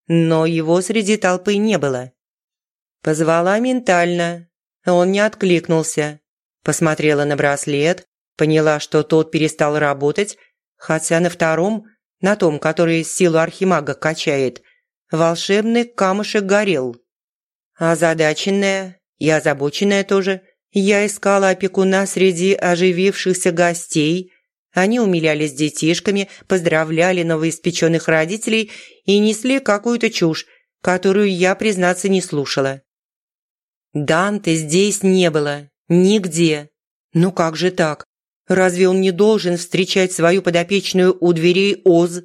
Но его среди толпы не было. Позвала ментально. Он не откликнулся. Посмотрела на браслет, поняла, что тот перестал работать, хотя на втором, на том, который силу архимага качает, волшебный камушек горел. Озадаченная и озабоченная тоже, я искала опекуна среди оживившихся гостей. Они умилялись детишками, поздравляли новоиспеченных родителей и несли какую-то чушь, которую я, признаться, не слушала. Данте здесь не было. Нигде. Ну как же так? Разве он не должен встречать свою подопечную у дверей Оз?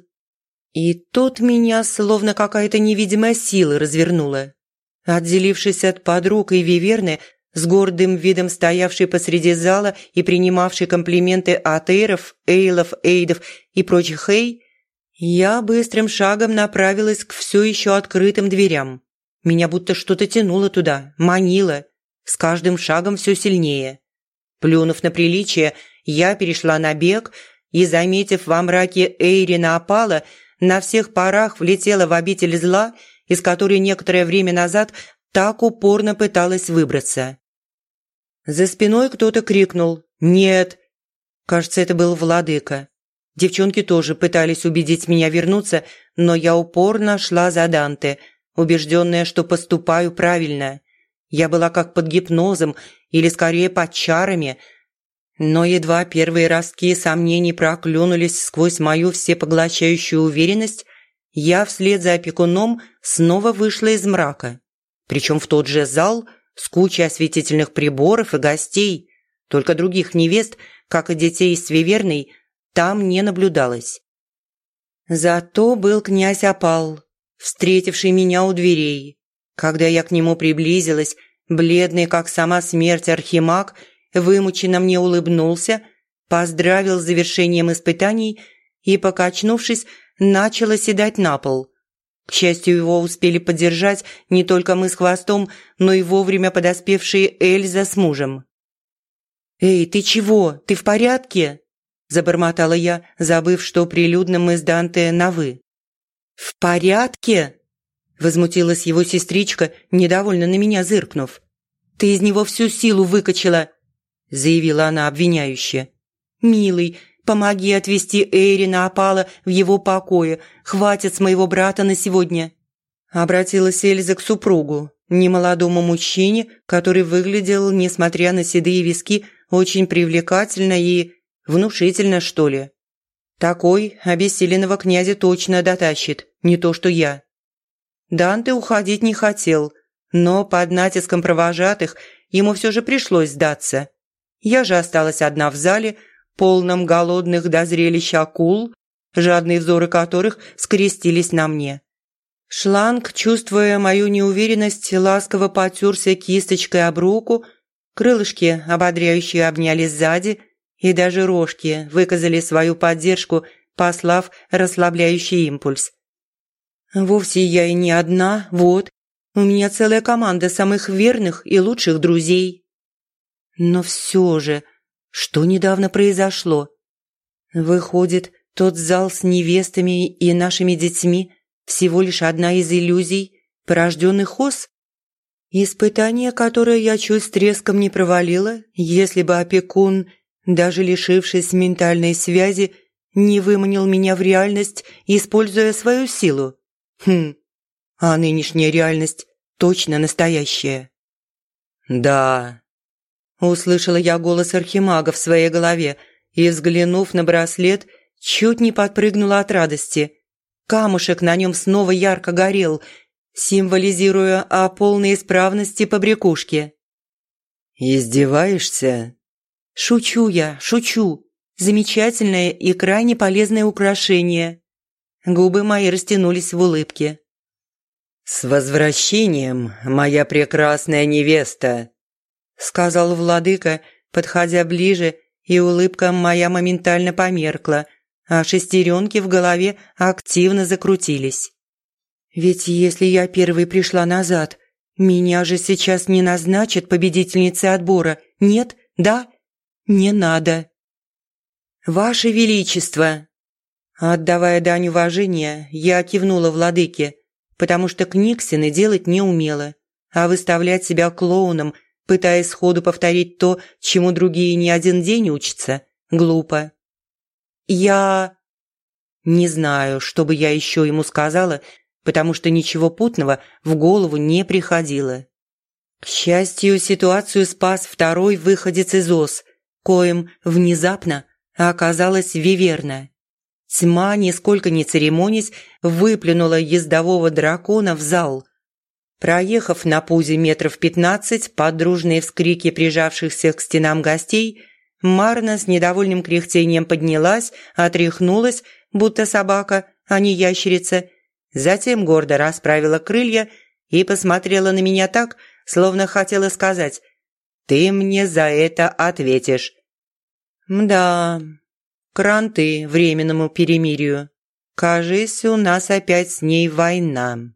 И тут меня словно какая-то невидимая сила развернула. Отделившись от подруг и Виверны, с гордым видом стоявшей посреди зала и принимавшей комплименты от эйров, эйлов, эйдов и прочих эй, я быстрым шагом направилась к все еще открытым дверям. Меня будто что-то тянуло туда, манило, с каждым шагом все сильнее. Плюнув на приличие, я перешла на бег и, заметив во мраке Эйрина опала, на всех парах влетела в обитель зла, из которой некоторое время назад так упорно пыталась выбраться. За спиной кто-то крикнул «Нет!». Кажется, это был владыка. Девчонки тоже пытались убедить меня вернуться, но я упорно шла за Данте – убежденная, что поступаю правильно. Я была как под гипнозом или скорее под чарами, но едва первые ростки сомнений проклюнулись сквозь мою всепоглощающую уверенность, я вслед за опекуном снова вышла из мрака. Причем в тот же зал с кучей осветительных приборов и гостей, только других невест, как и детей из Свиверной, там не наблюдалось. Зато был князь Опал, встретивший меня у дверей. Когда я к нему приблизилась, бледный, как сама смерть архимаг, вымученно мне улыбнулся, поздравил с завершением испытаний и, покачнувшись, начал оседать на пол. К счастью, его успели поддержать не только мы с хвостом, но и вовремя подоспевшие Эльза с мужем. «Эй, ты чего? Ты в порядке?» – забормотала я, забыв, что прилюдно мы с Данте на «вы». «В порядке?» – возмутилась его сестричка, недовольно на меня зыркнув. «Ты из него всю силу выкачала!» – заявила она обвиняюще. «Милый, помоги отвезти Эйрина опала в его покое. Хватит с моего брата на сегодня!» Обратилась Эльза к супругу, немолодому мужчине, который выглядел, несмотря на седые виски, очень привлекательно и внушительно, что ли. Такой обессиленного князя точно дотащит, не то что я. Данте уходить не хотел, но под натиском провожатых ему все же пришлось сдаться. Я же осталась одна в зале, полном голодных до зрелища акул, жадные взоры которых скрестились на мне. Шланг, чувствуя мою неуверенность, ласково потерся кисточкой об руку, крылышки ободряющие обняли сзади – и даже рожки выказали свою поддержку, послав расслабляющий импульс. «Вовсе я и не одна, вот. У меня целая команда самых верных и лучших друзей. Но все же, что недавно произошло? Выходит, тот зал с невестами и нашими детьми всего лишь одна из иллюзий, порожденных ос? Испытание, которое я чуть с треском не провалила, если бы опекун, даже лишившись ментальной связи, не выманил меня в реальность, используя свою силу. Хм, а нынешняя реальность точно настоящая. «Да», – услышала я голос архимага в своей голове и, взглянув на браслет, чуть не подпрыгнула от радости. Камушек на нем снова ярко горел – символизируя о полной исправности побрякушки. «Издеваешься?» «Шучу я, шучу. Замечательное и крайне полезное украшение». Губы мои растянулись в улыбке. «С возвращением, моя прекрасная невеста!» Сказал владыка, подходя ближе, и улыбка моя моментально померкла, а шестеренки в голове активно закрутились. Ведь если я первой пришла назад, меня же сейчас не назначат победительницей отбора. Нет? Да? Не надо. Ваше Величество! Отдавая дань уважения, я кивнула владыке, потому что книгсины делать не умела, а выставлять себя клоуном, пытаясь сходу повторить то, чему другие не один день учатся, глупо. Я... Не знаю, что бы я еще ему сказала, потому что ничего путного в голову не приходило. К счастью, ситуацию спас второй выходец из ОС, коим внезапно оказалась Виверна. Тьма, нисколько не церемонясь, выплюнула ездового дракона в зал. Проехав на пузе метров пятнадцать под дружные вскрики прижавшихся к стенам гостей, Марна с недовольным кряхтением поднялась, отряхнулась, будто собака, а не ящерица, Затем гордо расправила крылья и посмотрела на меня так, словно хотела сказать «Ты мне за это ответишь». «Мда, кранты временному перемирию. Кажись, у нас опять с ней война».